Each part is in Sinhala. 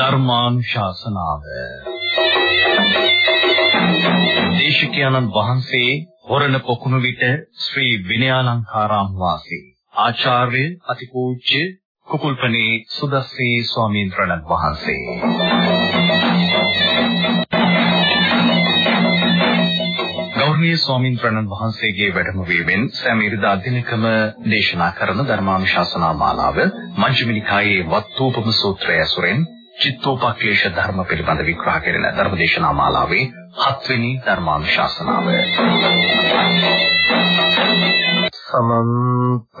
ධර්මානුශාසනාව. දේශිකානන් වහන්සේ හොරණ පොකුණු විට ශ්‍රී විනයාලංකාරාම වාසී. ආචාර්ය අතිපූජ්‍ය කුකුල්පනේ සුදස්සේ ස්වාමීන් වහන්සේ. ගෞරවනීය ස්වාමීන් වහන්සේගේ වැඩම වීමෙන් සෑම ඉරිදා දිනකම දේශනා කරන ධර්මානුශාසනා මාලාව මජ්ක්‍ධිම නිකායේ වත්තුපම සූත්‍රය ඇසුරෙන් චිත්තෝපක්ලේශ ධර්ම පිළිබඳ විග්‍රහ කෙරෙන ධර්මදේශනා මාලාවේ හත්වෙනි ධර්මානුශාසනාව. සමන්ත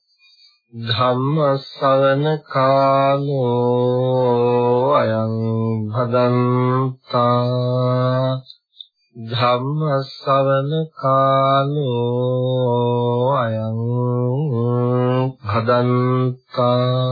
ධම්ම ශ්‍රවණ කාලෝ අයං භදන්තා ධම්ම ශ්‍රවණ කාලෝ අයං භදන්තා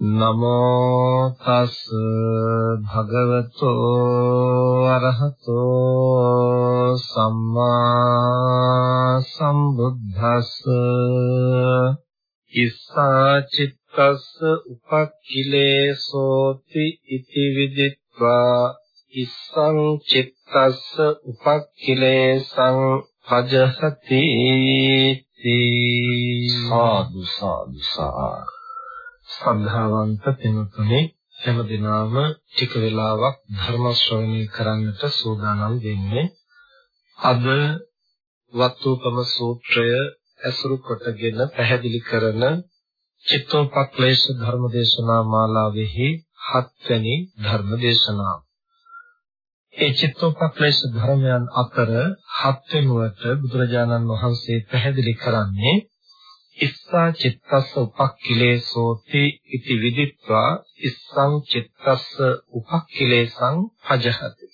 නමෝ තස් භගවතෝ අරහතෝ සම්මා සම්බුද්දස්ස ඉස්සාචිත් තස්ස උපක්ඛිලේසෝති ඉති විදිත්වා ඉස්සං චිත්තස්ස උපක්ඛිලේසං පජහති සාදු සාදු. සද්ධාවන්ත පින්තුනේ හැම දිනම ටික වෙලාවක් ධර්ම ශ්‍රවණය කරන්නට සූදානම් වෙන්නේ අද වත්තුපම සූත්‍රය ඇසුරු කොටගෙන පැහැදිලි කරන චිත්තෝපක්ලේශ ධර්මදේශනා මාලාවෙහි හත්වැනි ධර්මදේශනාව. ඒ චිත්තෝපක්ලේශ ධර්මයන් අතර හත්වෙනුවට බුදුරජාණන් වහන්සේ පැහැදිලි කරන්නේ ඉස්සා චිත්තස්ස උපක්ඛිලේසෝති ඉති විදිත්වා ඉස්සං චිත්තස්ස උපක්ඛිලේසං පජහති.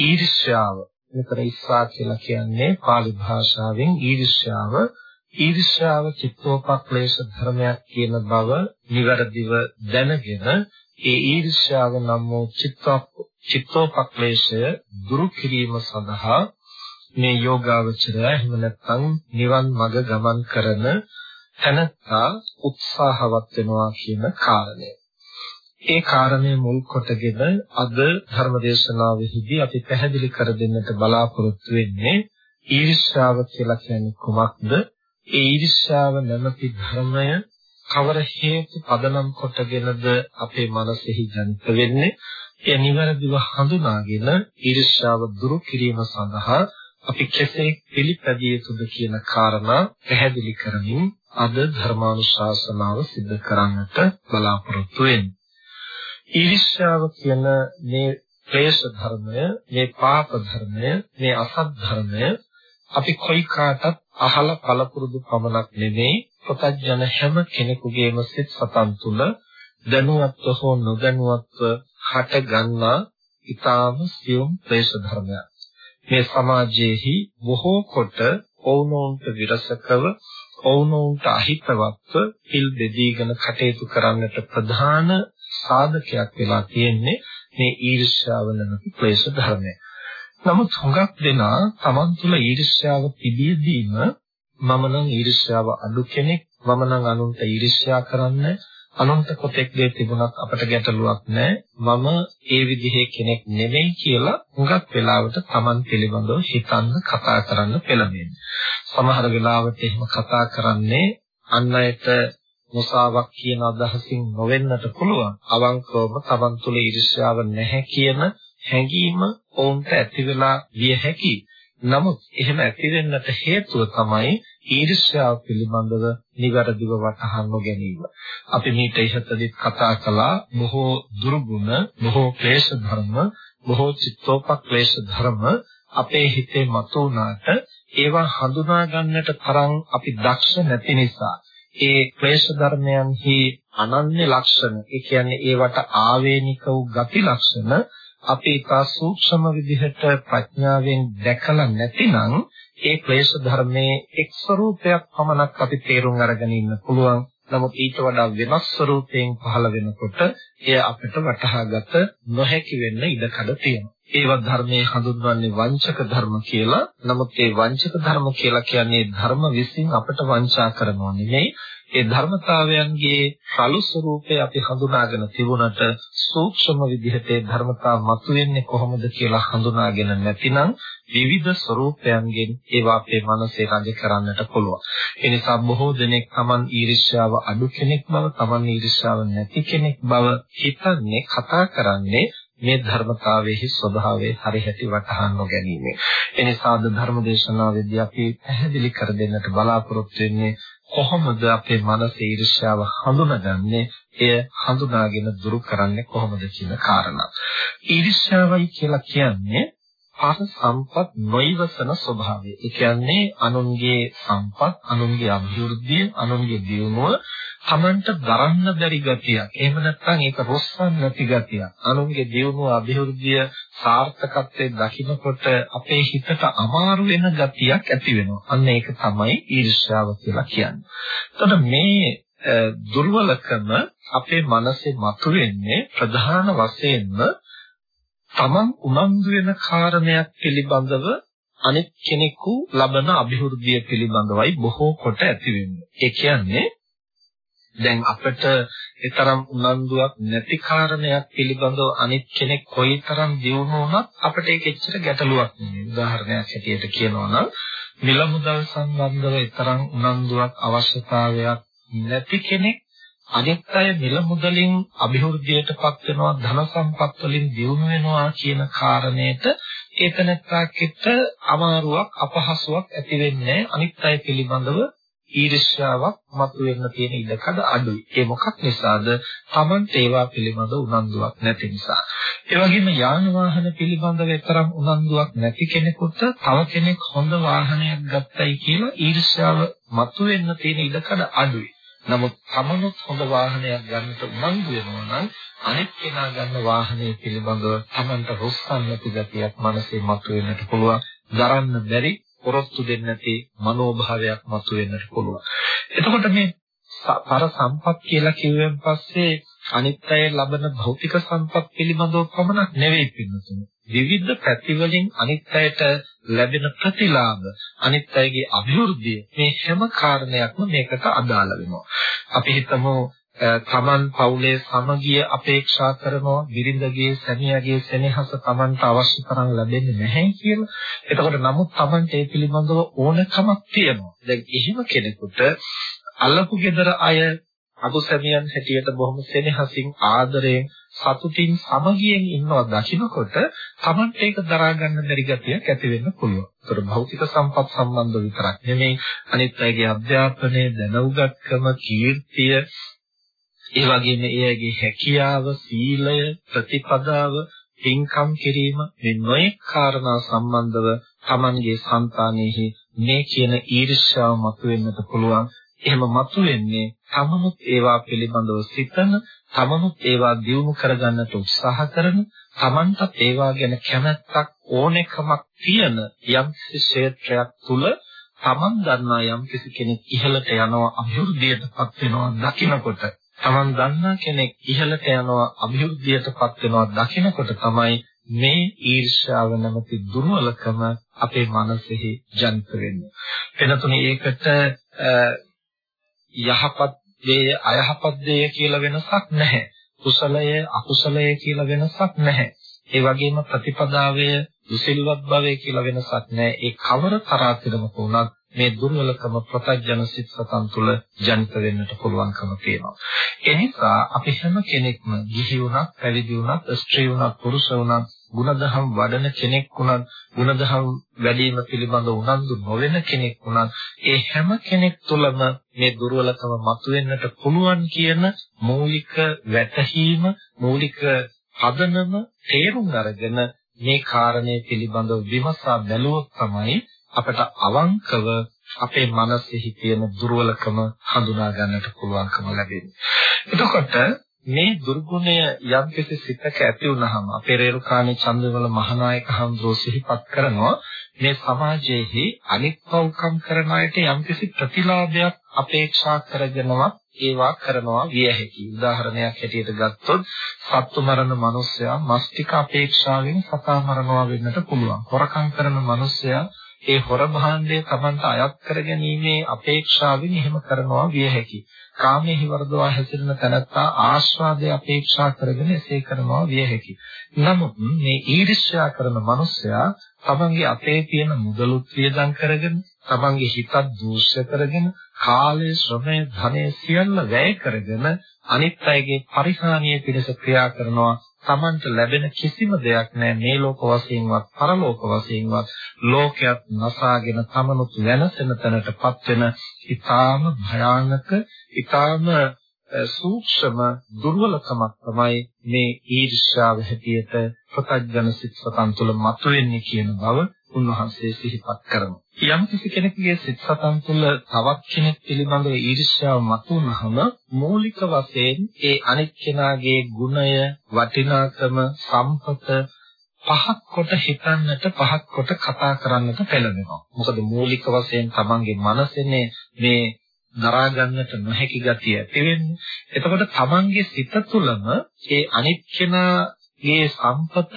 ඊර්ෂ්‍යාව මෙතන ඉස්සා කියලා කියන්නේ pāli භාෂාවෙන් ඊර්ෂ්‍යාව ඊර්ෂ්‍යාව චිත්තෝපක්ලේශ ධර්මයක් කියන බව નિවරදිව දැනගෙන ඒ ඊර්ෂ්‍යාව නම් වූ චිත්තෝපක්ලේශය දුරු කිරීම සඳහා මේ යෝගාවචරය එහෙම නැත්නම් නිවන් මඟ ගමන් කරන තැනත්තා උත්සාහවත් වෙනවා කියන කාරණය. ඒ කාරණය මුල් කොටගෙන අද ධර්මදේශනාවෙහිදී අපි පැහැදිලි කර දෙන්නට බලාපොරොත්තු වෙන්නේ ඊර්ෂ්‍යාව කියලා කියන්නේ කුමක්ද? ඒ ඊර්ෂ්‍යාව නැමැති ධර්මය කවර හේතු පදනම් කොටගෙනද අපේ මනසෙහි ජනිත වෙන්නේ ඒ නිවැරදිව හඳුනාගෙන ඊර්ෂ්‍යාව දුරු කිරීම සඳහා අපි කෙසේ පිළිපැදිය යුතුද කියන කාරණා පැහැදිලි කරමින් අද ධර්මානුශාසනාව සිදු කරන්නට බලාපොරොත්තු වෙන්නේ. ඊර්ෂ්‍යාව කියන මේ ක්ලේශ ධර්මය, මේ පාප ධර්මය, මේ අසත් ධර්මය අපි කොයි කාටත් අහලා පළපුරුදු පමණක් නෙමෙයි ප්‍රත්‍යජන හැම කෙනෙකුගේම සිත් සතන් තුල දැනුවත්ව හෝ නොදැනුවත්ව හට ගන්නා ඊටාම සියුම් ක්ලේශ ධර්මයක්. මේ සමාජයේහි බොහෝ කොට ඔවුනොවුන්ට විරසකව ඔවුනොවුන්ට අහිතවත්ව පිල් දෙදීගෙන කටයුතු කරන්නට ප්‍රධාන සාධකයක් වෙලා තියෙන්නේ මේ ඊර්ෂ්‍යාව නැමැති ක්ලේශ ධර්මය. නමුත් හුඟක් දෙනා Taman තුල ඊර්ෂ්‍යාව තිබියදීම මම නම් ඊර්ෂ්‍යාව අඩු කෙනෙක් මම නම් අනුන්ට ඊර්ෂ්‍යා කරන්නේ අනන්ත කොටෙක් දේ තිබුණත් අපට ගැටලුවක් නැහැ. මම ඒ විදිහේ කෙනෙක් නෙමෙයි කියලා හුඟක් වෙලාවට Taman පිළිබඳව හිතන්න කතා කරන්න පෙළඹෙන්නේ. සමහර වෙලාවට එහෙම කතා කරන්නේ අන් අයට මුසාවක් කියන අදහසින් නොවෙන්නට පුළුවන්. අවංකවම Taman තුල ඊර්ෂ්‍යාව නැහැ කියන හැඟීම ඔවුන්ට ඇති වෙලා විය හැකියි. නමුත් එහෙම ඇති වෙන්නට හේතුව තමයි ඊර්ෂ්‍යාව පිළිබඳව නිවැරදිව වටහා නොගැනීම. අපි මීට ඉහතදී කතා කළා බොහෝ දුර්ගුණ, බොහෝ ක්ලේශ ධර්ම, බොහෝ චිත්තෝපක්ලේශ ධර්ම අපේ හිතේ මතුවනාට ඒවා හඳුනා ගන්නට තරම් අපි දක්ෂ නැති නිසා ඒ ක්ලේශ ධර්මයන්හි අනන්‍ය ලක්ෂණ, ඒ කියන්නේ ඒවට ආවේනික වූ ගති ලක්ෂණ අපි ඉතා සූක්ෂම විදිහට ප්‍රඥාවෙන් දැකලා නැතිනම් ඒ ක්ලේශ ධර්මයේ එක් ස්වરૂපයක් පමණක් අපි තේරුම් අරගෙන ඉන්න පුළුවන්. නමුත් ඊට වඩා වෙනස් ස්වરૂපයෙන් පහළ වෙනකොට එය අපිට වටහාගත නොහැකි වෙන්න ඉඩකඩ තියෙනවා. ඒවා ධර්මයේ හඳුන්වන්නේ වංචක ධර්ම කියලා. නමුත් ඒ වංචක ධර්ම කියලා කියන්නේ ධර්ම විසින් අපට වංචා කරනවා නෙමෙයි. ඒ ධර්මතාවයන්ගේ රළු ස්වરૂපය අපි හඳුනාගෙන තිබුණට සූක්ෂම විදිහට ඒ ධර්මතාව මතුවෙන්නේ කොහොමද කියලා හඳුනාගෙන නැතිනම් විවිධ ස්වરૂපයන්ගෙන් ඒවා අපේ මනසේ රජ කරන්නට පුළුවන්. ඒ නිසා බොහෝ දෙනෙක් Taman ඊර්ෂ්‍යාව අඩු කෙනෙක් බව, Taman ඊර්ෂ්‍යාව නැති කෙනෙක් බව හිතන්නේ කතා කරන්නේ මේ ධර්මතාවයේ ස්වභාවය හරිහැටි වටහා නොගැනීම. එනිසා ද ධර්මදේශනාවේදී අපි පැහැදිලි කර දෙන්නට බලාපොරොත්තු වෙන්නේ කොහොමද අපේ මනස ඊර්ෂ්‍යාව හඳුනගන්නේ? එය හඳුනාගෙන දුරු කරන්නේ කොහොමද කියන කාරණා. ඊර්ෂ්‍යාවයි කියලා කියන්නේ පර සම්පත් නොයවසන ස්වභාවය. ඒ කියන්නේ අනුන්ගේ සම්පත්, අනුන්ගේ අභිවෘද්ධිය, අනුන්ගේ දියුණුව Tamanට දරන්න බැරි ගතියක්. එහෙම නැත්නම් ඒක රොස්සන් නැති ගතියක්. අනුන්ගේ දියුණුව, අභිවෘද්ධිය, සාර්ථකත්වයේ දකින්නකොට අපේ හිතට අමාරු වෙන ගතියක් ඇති වෙනවා. අන්න ඒක තමයි ඊර්ෂ්‍යාව කියලා කියන්නේ. එතකොට මේ දුර්වලකම අපේ මනසේ මතුවෙන්නේ ප්‍රධාන වශයෙන්ම තමන් උනන්දු වෙන කාරණයක් පිළිබඳව අනෙක් කෙනෙකු ලබන અભිවෘද්ධිය පිළිබඳවයි බොහෝ කොට ඇති වෙන්නේ. ඒ කියන්නේ දැන් අපිට ඊතරම් උනන්දුවක් නැති කාරණයක් පිළිබඳව අනිත් කෙනෙක් කොයිතරම් දියුණු වුණත් අපිට ඒක එච්චර ගැටලුවක් නෙමෙයි. උදාහරණයක් හැටියට කියනවා නම් මිල මුදල් සම්බන්ධව ඊතරම් උනන්දුවක් අවශ්‍යතාවයක් නැති කෙනෙක් අනිත් අය මිල මුදලින් અભිවෘද්ධියටපත් වෙනවා ධන සම්පත් වලින් දියුණු වෙනවා කියන කාරණේට ඒතනත්තාකිට අමාරුවක් අපහසුයක් ඇති වෙන්නේ අනිත් අය පිළිබඳව ඊර්ෂ්‍යාවක් මතුවෙන්න තියෙන ඉඩකඩ අඩුයි. ඒ මොකක් නිසාද? Taman ඒවා පිළිබඳ උනන්දුවක් නැති නිසා. ඒ වගේම යාන වාහන පිළිබඳව තරම් උනන්දුවක් නැති කෙනෙකුට තව කෙනෙක් හොඳ වාහනයක් ගත්තයි කියලා ඊර්ෂ්‍යාව මතුවෙන්න තියෙන ඉඩකඩ අඩුයි. නමුත් තමනුත් හොඳ වාහනයක් ගන්නට උනන්දු වෙනවා නම් අනෙක් කෙනා ගන්න වාහනය පිළිබඳව තමන්ට රොස්සන් නැති ගතියක් මනසේ මතුවෙන්නට පුළුවන්. දරන්න බැරි පොරොත්තු දෙන්නේ නැති මනෝභාවයක් මතුවෙන්නට පුළුවන්. එතකොට මේ පර සම්පත් කියලා කිව්වෙන් පස්සේ අනිත් අය ලබන භෞතික සම්පත් පිළිබඳව පමණක් නෙවෙයි පින්නතුනේ. විවිධ පැතිවලින් අනිත් අයට ලැබෙන ප්‍රතිලාභ අනිත් අයගේ අභිවෘද්ධිය මේ හැම කාරණයක්ම මේකට අදාළ වෙනවා. අපි හිතමු තමන් පවුලේ සමගිය අපේක්ෂා කරනවා බිරිඳගේ සැමියාගේ සෙනෙහස තමන්ට අවශ්‍ය තරම් ලැබෙන්නේ නැහැ කියලා. එතකොට නමුත් තමන්ට ඒ පිළිබඳව ඕනකමක් තියෙනවා. දැන් එහෙම කෙනෙකුට අල්ලපු ගෙදර අය අකුසැමියන් හැටියට බොහොම සෙනෙහසින් ආදරයෙන් සතුටින් සමගියෙන් ඉන්නවා දකින්නකොට Tamanට ඒක දරා ගන්න බැරි ගතියක් ඇති වෙන්න පුළුවන්. ඒතර භෞතික සම්පත් සම්බන්ධ විතරක් නෙමෙයි අනිත් අයගේ අධ්‍යාපනය, දැනුගත්කම, කීර්තිය, ඒ වගේම ඒ අයගේ හැකියාව, සීලය, ප්‍රතිපදාව, පින්කම් කිරීම මේ නොයෙක් කාරණා සම්බන්ධව Tamanගේ సంతානෙහි මේ කියන ඊර්ෂ්‍යාව මතුවෙන්නට පුළුවන්. එහෙම මතුවෙන්නේ තමනුත් ඒවා පිළිබඳව සිතන, තමනුත් ඒවා දියුණු කරගන්නට උත්සාහ කරන, තමන්ටත් ඒවා ගැන කැමැත්තක් ඕනෙකමක් තියෙන යම් ක්ෂේත්‍රයක් තුල තමන් දන්නා යම් කිසි කෙනෙක් ඉහළට යනවා අභිවෘද්ධියටපත් වෙනවා දකිනකොට තමන් දන්නා කෙනෙක් ඉහළට යනවා අභිවෘද්ධියටපත් වෙනවා දකිනකොට තමයි මේ ඊර්ෂ්‍යාව නැමැති දුර්වලකම අපේ මනසෙහි ජනිත වෙන්නේ. එනතුනේ ඒකට යහපත් දේය අයහපත් දේය කියලා වෙනසක් නැහැ. කුසලය අකුසලය කියලා වෙනසක් නැහැ. ඒ වගේම ප්‍රතිපදාවය දුසිල්වත් භවය කියලා වෙනසක් නැහැ. ඒ කවර තරාතිරමක වුණත් මේ දුර්වලකම ප්‍රත්‍යජන සිත් සතන් තුළ ජනිත වෙන්නට පුළුවන්කම තියෙනවා. ඒ නිසා අපි හැම කෙනෙක්ම ගිහි වුණත්, පැවිදි වුණත්, ස්ත්‍රී වුණත්, පුරුෂ වුණත්, ಗುಣධම් වඩන කෙනෙක් වුණත් ಗುಣධම් වැඩිම පිළිබඳ උනන්දු නොවන කෙනෙක් වුණත් ඒ හැම කෙනෙක් තුළම මේ දුර්වලකම මතුවෙන්නට පුළුවන් කියන මූලික වැටහීම මූලික හදනම තේරුම් අරගෙන මේ කාරණය පිළිබඳව විමසා බැලුවොත් තමයි අපට අවංකව අපේ මනසෙහි තියෙන දුර්වලකම හඳුනා ගන්නට පුළුවන්කම ලැබෙන්නේ. එතකොට මේ දුර්ගුණය යම්කිසි සිතක ඇති වුනහම අපේ රේරුකාණේ චන්දවල මහානායක හඳුරෝ සිහිපත් කරනවා මේ සමාජයේහි අනිත්වකම් කරන අයට යම්කිසි ප්‍රතිලාභයක් අපේක්ෂා කරගෙනවත් ඒවා කරනවා විය හැකියි. උදාහරණයක් හැටියට ගත්තොත් සත්තු මරණ මිනිසයා මස්තික අපේක්ෂාවෙන් සතා මරනවා වෙන්නට පුළුවන්. හොරකම් කරන මිනිසයා ඒ හොර භාණ්ඩය Tamanta අයත් කරගැනීමේ අපේක්ෂාවෙන් එහෙම කරනවා විය හැකියි. කාමයේ වර්ධවා හැසිරෙන තැනත්තා ආස්වාදයේ අපේක්ෂා කරගෙන එසේ කරනවා විය හැකියි. නමුත් මේ ඊර්ෂ්‍යා කරන මිනිසයා තමන්ගේ අතේ තියෙන මුදලුත් වියදම් කරගෙන තමන්ගේ හිතත් දූෂ්‍ය කරගෙන කාලය ශ්‍රමය ධනය සියල්ල වැය කරගෙන අනිත් අයගේ පරිහානිය පිණිස ක්‍රියා කරනවා තමන්ට ලැබෙන කිසිම දෙයක් නැහැ. මේ ලෝක වශයෙන්වත් පරලෝක වශයෙන්වත් ලෝකයක් නසාගෙන තමනුත් වෙනසෙන තැනටපත් වෙන ඊටාම භයානක ඊටාම සූක්ෂම දුර්වලකමක් තමයි මේ ඊර්ෂ්‍යාව හැටියට ප්‍රත්‍යඥ සිත් සතන් තුළ මතුවෙන්නේ කියන බව උන්වහන්සේ සිහිපත් කරනවා. යම් කිසි කෙනෙකුගේ සිත් සතන් තුළ තවත් කෙනෙක් පිළිබඳව ඊර්ෂ්‍යාව මතුවනහම මූලික වශයෙන් ඒ අනිත් කෙනාගේ ගුණය, වටිනාකම, සම්පත පහක් කොට හිතන්නට පහක් කොට කතා කරන්නට පෙළඹෙනවා. මොකද මූලික වශයෙන් තමන්ගේ මනසනේ මේ දරා ගන්නට නොහැකි ගතිය ඇති වෙන්නේ. එතකොට තමන්ගේ සිත තුළම ඒ අනිත් කෙනාගේ සම්පත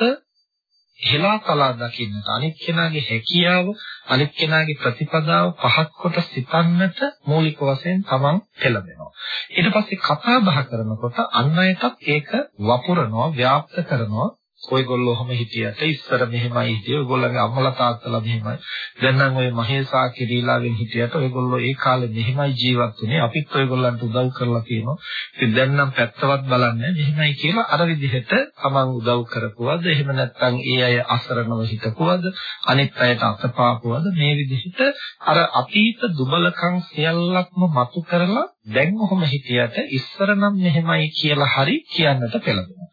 හෙලා කලා දකින්නට අනිත් කෙනාගේ හැකියාව අනිත් කෙනාගේ ප්‍රතිපදාව පහත් කොට සිතන්නට මූලික වශයෙන් තමන් පෙළඹෙනවා. ඊට පස්සේ කතා බහ කරනකොට අන් අයටත් ඒක වපුරනවා ව්‍යාප්ත කරනවා. ඔයගොල්ලෝ ඔහම හිටියට ඉස්සර මෙහෙමයි හිටියේ. ඔයගොල්ලන්ගේ අම්මලා තාත්තලා මෙහෙමයි. දැන් නම් ඔය මහේසා කිරීලාගෙන් හිටියට ඔයගොල්ලෝ ඒ කාලේ මෙහෙමයි ජීවත් වුනේ අපිත් ඔයගොල්ලන්ට උදව් කරලා තියෙනවා. ඉතින් දැන් නම් පැත්තවත් බලන්නේ මෙහෙමයි කියලා අර විදිහට තමන් උදව් කරපුවද එහෙම නැත්නම් ඒ අය අසරණව හිටපුවද අනිත් අයට අතපාපුවද මේ විදිහට අර අතීත දුබලකම් සියල්ලක්ම මතු කරලා දැන් ඔහොම හිටියට ඉස්සර නම් මෙහෙමයි කියලා හරි කියන්නට පෙළඹෙනවා.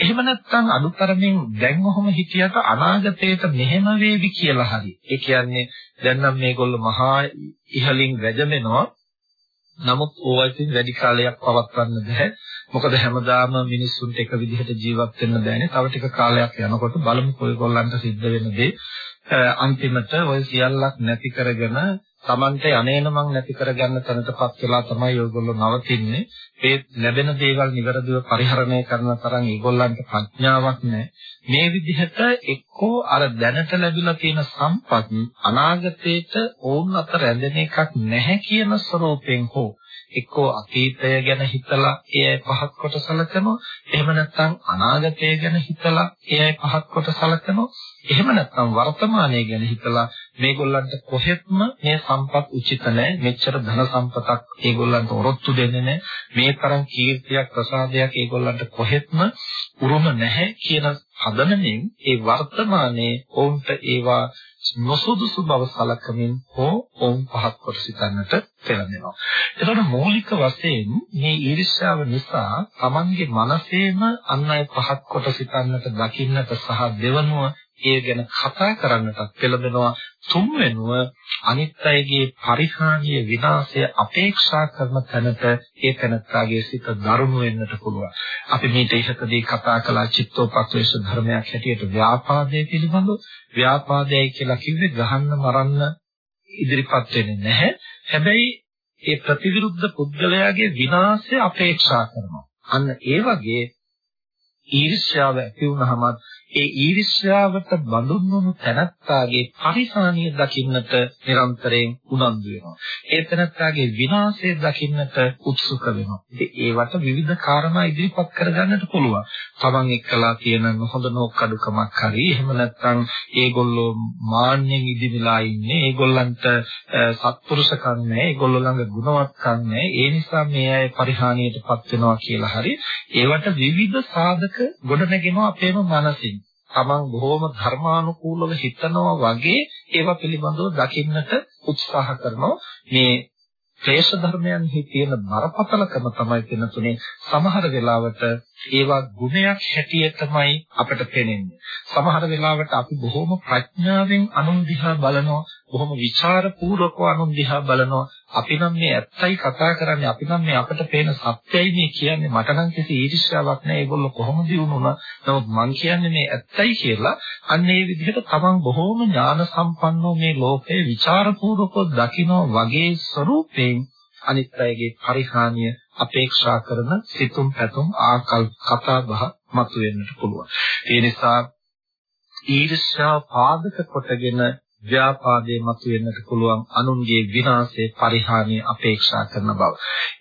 එහෙම නැත්නම් අනුතරමින් දැන් ඔහොම හිටියට අනාගතේට මෙහෙම වේවි කියලා හරි. ඒ කියන්නේ දැන් නම් මේගොල්ලෝ මහා ඉහලින් වැජමෙනවා. නමුත් ඕවයින් වැඩි කාලයක් පවත්වන්න බෑ. මොකද හැමදාම මිනිස්සුන්ට එක විදිහට ජීවත් වෙන්න බෑනේ. තව ටික කාලයක් යනකොට බලමු කොයිගොල්ලන්ට සිද්ධ වෙන දේ. අන්තිමට ওই සියල්ලක් නැති කරගෙන Tamante අනේනමං නැති කරගන්න තැනටපත් වෙලා තමයි ඔයගොල්ලෝ නවතින්නේ. ඒ ලැබෙන දේවල් નિවරදිව පරිහරණය කරන තරම් ඒගොල්ලන්ට ප්‍රඥාවක් නැහැ. මේ විදිහට එක්කෝ අර දැනට ලැබිලා තියෙන සම්පත් අනාගතේට ඕන් අතර රැඳෙන එකක් නැහැ කියන ස්වરૂපයෙන් හෝ එක්කෝ අතීතය ගැන හිතලා ඒ අය පහත් කොට සැලකනවා. එහෙම නැත්නම් අනාගතය ගැන හිතලා ඒ අය පහත් කොට සැලකනවා. එහෙම නැත්නම් වර්තමානය ගැන හිතලා මේගොල්ලන්ට කොහෙත්ම මේ සම්පත් උචිත නැහැ. මෙච්චර ධන සම්පතක් ඒගොල්ලන්ට ඔරොත්තු දෙන්නේ නැහැ. මේ තරම් කීර්තියක් ප්‍රසාදයක් ඒගොල්ලන්ට කොහෙත්ම උරුම නැහැ කියන හදනමින් ඒ වර්තමානයේ ඔවුන්ට ඒවා නොසුදුසු බව සලකමින් හෝ ඔවුන් පහත් කොට සිතන්නට පෙළඹෙනවා. එතකොට මූලික වශයෙන් මේ ඊර්ෂ්‍යාව නිසා Tamange මනසේම අන් අය පහත් කොට සිතන්නට දකින්නට සහ දෙවනුව ඒ ගැන කතා කරන්නටත් පෙළඹෙනවා තුන්වෙනුව අනිත් අයගේ පරිහානිය විනාශය අපේක්ෂා කරන තැනට ඒ තැනත්තාගේ සිත දරුණු වෙන්නට පුළුවන්. අපි මේට ඉහතදී කතා කළා චිත්තෝපක්ලේශ ධර්මයක් හැටියට ව්‍යාපාදයේ පිළිබඳව ව්‍යාපාදයයි කියලා කිව්වේ ගහන්න මරන්න ඉදිරිපත් වෙන්නේ නැහැ. හැබැයි ඒ ප්‍රතිවිරුද්ධ පුද්ගලයාගේ විනාශය අපේක්ෂා කරනවා. අන්න ඒ වගේ ඊර්ෂ්‍යාව ඇති වුනහමත් ඒ ඊර්ෂ්‍යාවට බඳුන් වුණු තැනත්තාගේ පරිහානිය දකින්නට නිරන්තරයෙන් උනන්දු වෙනවා. ඒ තැනත්තාගේ විනාශය දකින්නට උත්සුක වෙනවා. ඉතින් ඒවට විවිධ කාරණා ඉදිරිපත් කරගන්නට පුළුවන්. තමන් එක්කලා තියෙන නොහොඳ නොකඩුකමක් හරි එහෙම නැත්නම් ඒගොල්ලෝ මාන්නෙන් ඉදිමිලා ඉන්නේ. ඒගොල්ලන්ට සත්පුරුෂකම් නැහැ. ඒගොල්ලෝ ළඟ ගුණවත්කම් නැහැ. ඒ නිසා මේ අය පරිහානියටපත් වෙනවා කියලා හරි ඒවට විවිධ සාධක ගොඩනගෙනවා අපේම මනසින්. තමන් බොහොම ධර්මානුකූලව හිතනවා වගේ ඒවා පිළිබඳව දකින්නට උත්සාහ කරනවා. මේ ක්ලේශ ධර්මයන්හි තියෙන බරපතලකම තමයි කියන තුනේ. සමහර වෙලාවට ඒවා ගුණයක් හැටියටමයි අපිට පේන්නේ. සමහර වෙලාවට අපි බොහොම ප්‍රඥාවෙන් අනුන් දිහා බලනවා, බොහොම ਵਿਚාර පූර්වකව අනුන්දිහා බලනවා. අපි නම් මේ ඇත්තයි කතා කරන්නේ. අපි නම් මේ අපට පේන සත්‍යයි මේ කියන්නේ. මට නම් කිසි ඊර්ෂ්‍යාවක් නැහැ. ඒගොල්ලෝ කොහොමද වුණා නමුත් මං කියන්නේ මේ ඇත්තයි කියලා අන්න ඒ විදිහට තමන් බොහොම ඥාන සම්පන්නව මේ ලෝකේ ਵਿਚාර පූර්වකව දකින වගේ ස්වરૂපයෙන් අනිත් අයගේ පරිහානිය අපේක්ෂා කරන සිතුම් පැතුම් ආකල්ප කතා බහ මතුවෙන්නට පුළුවන්. ඒ නිසා ඊර්ෂ්‍යා පාදක කොටගෙන ව්‍යාපාදයේ මතුවෙන්නට පුළුවන් අනුන්ගේ විනාශයේ පරිහානිය අපේක්ෂා කරන බව.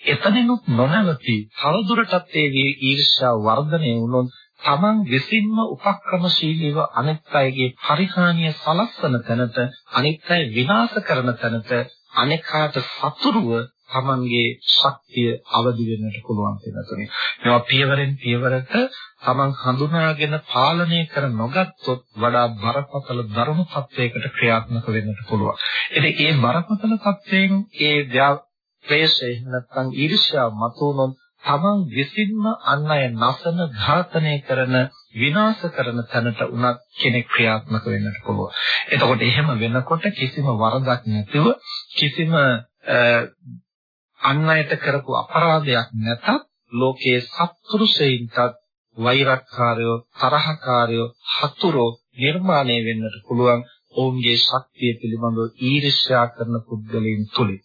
එතනිනුත් නොනවති තවදුරටත් ඒ ඊර්ෂ්‍යා වර්ධනය වුණොත් තමන් විසින්ම උපක්‍රමශීලීව අනිත් අයගේ පරිහානිය සලස්වන තැනට අනිත් අය විනාශ කරන තැනට අනෙකාට සතුරුව තමන්ගේ ශක්තිය අවදි වෙන්නට පුළුවන් වෙනතුනේ. මේවා පියවරෙන් පියවරට තමන් හඳුනාගෙන පාලනය කර නොගත්තොත් වඩා බරපතල දරුණු තත්වයකට ක්‍රියාත්මක වෙන්නට පුළුවන්. ඉතින් මේ බරපතල තත්වයෙන් ඒ ක්ලේශය නැත්නම් ඊර්ෂ්‍යාව මතුනොත් තමන් විසින්ම අන් අය නසන ඝාතනය කරන විනාශ කරන තැනට උනත් කෙනෙක් ක්‍රියාත්මක වෙන්නට පුළුවන්. එතකොට එහෙම වෙනකොට කිසිම වරදක් නැතිව කිසිම අන් අයට කරපු අපරාධයක් නැතත් ලෝකයේ සත්පුරුෂයින්ටත් වෛරක්කාරයෝ තරහකාරයෝ හතුරෝ නිර්මාණය වෙන්නට පුළුවන් ඔවුන්ගේ ශක්තිය පිළිබඳව ඊර්ෂ්‍යා කරන පුද්ගලයන් තුලින්.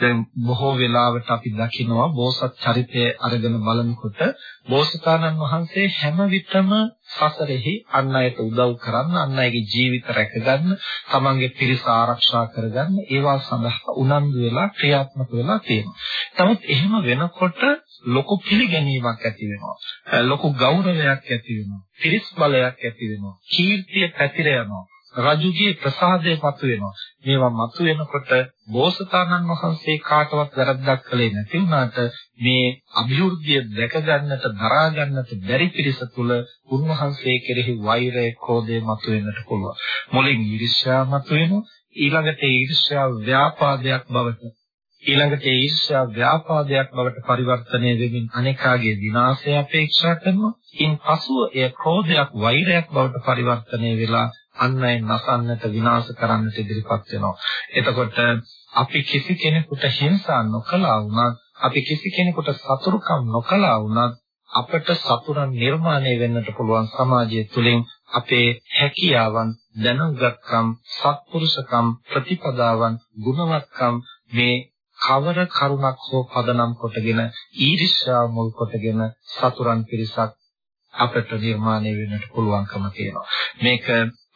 දැන් බොහෝ වෙලාවට අපි දකිනවා බෝසත් චරිතය අරගෙන බලනකොට බෝසතාණන් වහන්සේ හැම විටම සසරෙහි අන් අයට උදව් කරන්න අන් අයගේ ජීවිත රැකගන්න තමන්ගේ පිරිස ආරක්ෂා කරගන්න ඒවා සඳහා උනන්දු වෙලා ක්‍රියාත්මක වෙලා තියෙනවා. නමුත් එහෙම වෙනකොට ලොකු පිළිගැනීමක් ඇති වෙනවා. ලොකු ගෞරවයක් ඇති වෙනවා. පිරිස් බලයක් ඇති වෙනවා. කීර්තිය පැතිර යනවා. රජුගේ ප්‍රසාදය මතුවෙනවා. මේවා මතුවෙනකොට බෝසතාණන් වහන්සේ කාටවත් වැරද්දක් කළේ නැති වුණාට මේ අභිවෘද්ධිය දැක ගන්නට දරා ගන්නට බැරි පිරිස තුල උන්වහන්සේ කෙරෙහි වෛරය, ක්‍රෝධය මතුවෙන්නට පුළුවන්. මුලින් ඊර්ෂ්‍යා මතුවෙනවා. ඊළඟට ඊර්ෂ්‍යා ව්‍යාපාදයක් බවට ඊළඟට ඒ ඊර්ෂ්‍යා ව්‍යාපාදයක් බවට පරිවර්තනය වෙමින් අනේකාගේ විනාශය අපේක්ෂා කරනවා. ඉන් පසුව එය ක්‍රෝධයක් වෛරයක් බවට පරිවර්තනය වෙලා අන් අය නසන්නට විනාශ කරන්නට ඉදිරිපත් වෙනවා. එතකොට අපි කිසි කෙනෙකුට හිංසා නොකළා වුණත් අපි කිසි කෙනෙකුට සතුරුකම් නොකළා වුණත් අපට සතුරන් නිර්මාණය වෙන්නට පුළුවන් සමාජය තුළින් අපේ හැකියාවන් දැනුගත්කම් සත්පුරුෂකම් ප්‍රතිපදාවන් ගුණවත්කම් මේ කවර කරුණක් හෝ පදනම් කොටගෙන ඊර්ෂ්‍යා මුල් කොටගෙන සතුරන් පිරිසක් අපට නිර්මාණය වෙන්නට පුළුවන්කම තියෙනවා මේක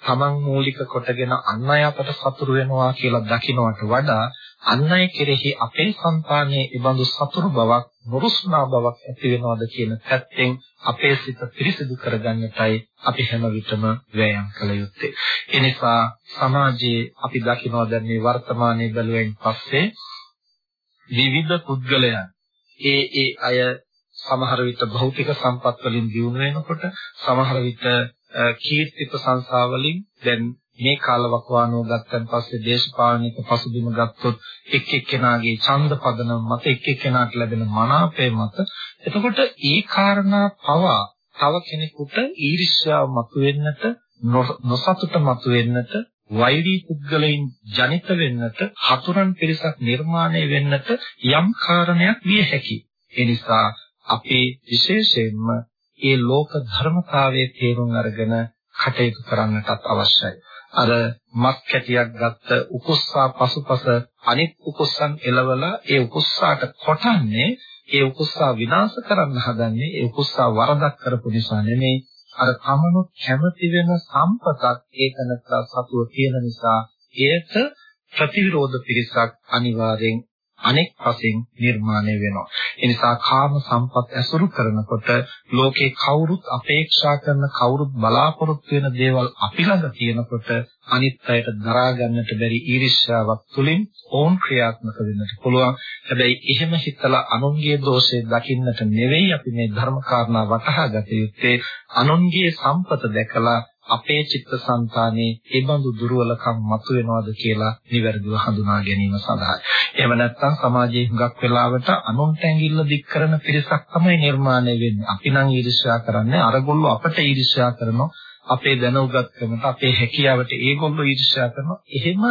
තමන් මූලික කොටගෙන අන් අය අපට සතුරු වෙනවා කියලා දකින්නට වඩා අන් අය කෙරෙහි අපේ సంతානයේ ඉබඳු සතුරු බවක් නුරුස්නා බවක් ඇති වෙනවද කියන පැත්තෙන් අපේ සිත පිරිසිදු කරගන්නටයි අපි හැම විටම වෑයම් කළ යුත්තේ. ඒ නිසා සමාජයේ අපි දකිනවා දැන් මේ වර්තමානයේ බැලුවෙන් පස්සේ විවිධ පුද්ගලයන් ඒ ඒ අය සමහර විට භෞතික සම්පත් වලින් දියුණු වෙනකොට සමහර විට කීර්ති ප්‍රශංසා වලින් දැන් මේ කාලවකවානුව ගත්තන් පස්සේ දේශපාලනික පසුබිම ගත්තොත් එක් එක්කෙනාගේ ඡන්ද පදනම මත එක් එක්කෙනාට ලැබෙන මනාපය මත එතකොට ඒ කාරණා පවා තව කෙනෙකුට ඊර්ෂ්‍යාව මතුවෙන්නට නොසතුට මතුවෙන්නට වෛරී පුද්ගලයන් ජනිත වෙන්නට හතුරන් පිරිසක් නිර්මාණය වෙන්නට යම් කාරණයක් විය හැකියි. ඒ නිසා අපේ විශේෂයෙන්ම ඒ ලෝක ධර්මතාවයේ තේරුම් අරගෙන කටයුතු කරන්නටත් අවශ්‍යයි. අර මත් කැටියක් ගත්ත උකුස්සා පසුපස අනිත් උකුස්සන් එලවලා ඒ උකුස්සාට කොටන්නේ ඒ උකුස්සා විනාශ කරන්න හදන්නේ ඒ උකුස්සා වරදක් කරපු නිසා නෙමෙයි අර තමනු කැමති වෙන සම්පතක් ඒකනත්තා සතුව තියෙන නිසා එයට ප්‍රතිවිරෝධ පිරිසක් අනිවාර්යෙන් අනෙක් වශයෙන් නිර්මාණය වෙනවා. ඒ නිසා කාම සම්පත් ඇසුරු කරනකොට ලෝකේ කවුරුත් අපේක්ෂා කරන කවුරුත් බලාපොරොත්තු වෙන දේවල් අපි ළඟ තියෙනකොට අනිත් අයට දරා ගන්නට බැරි ඊර්ෂ්‍යාවක් තුලින් ඕන් ක්‍රියාත්මක වෙන්නට පුළුවන්. හැබැයි එහෙම හිතලා අනුන්ගේ දෝෂේ දකින්නට නෙවෙයි අපි මේ ධර්ම කාරණා වටහා ගත යුත්තේ අනුන්ගේ සම්පත දැකලා අපේ චිත්තසංතානයේ ඒ බඳු දුර්වලකම් මතුවෙනවද කියලා නිවැරදිව හඳුනා ගැනීම සඳහායි. එහෙම නැත්නම් සමාජයේ හුඟක් වෙලාවට අනුන්ට ඇඟිල්ල දික් කරන පිරිසක් තමයි නිර්මාණය වෙන්නේ. අපි නම් ඊර්ෂ්‍යා කරන්නේ අරගොල්ලෝ අපට ඊර්ෂ්‍යා කරනවා. අපේ දැනුගත්කමට අපේ හැකියාවට ඒගොල්ලෝ ඊර්ෂ්‍යා කරනවා. එහෙම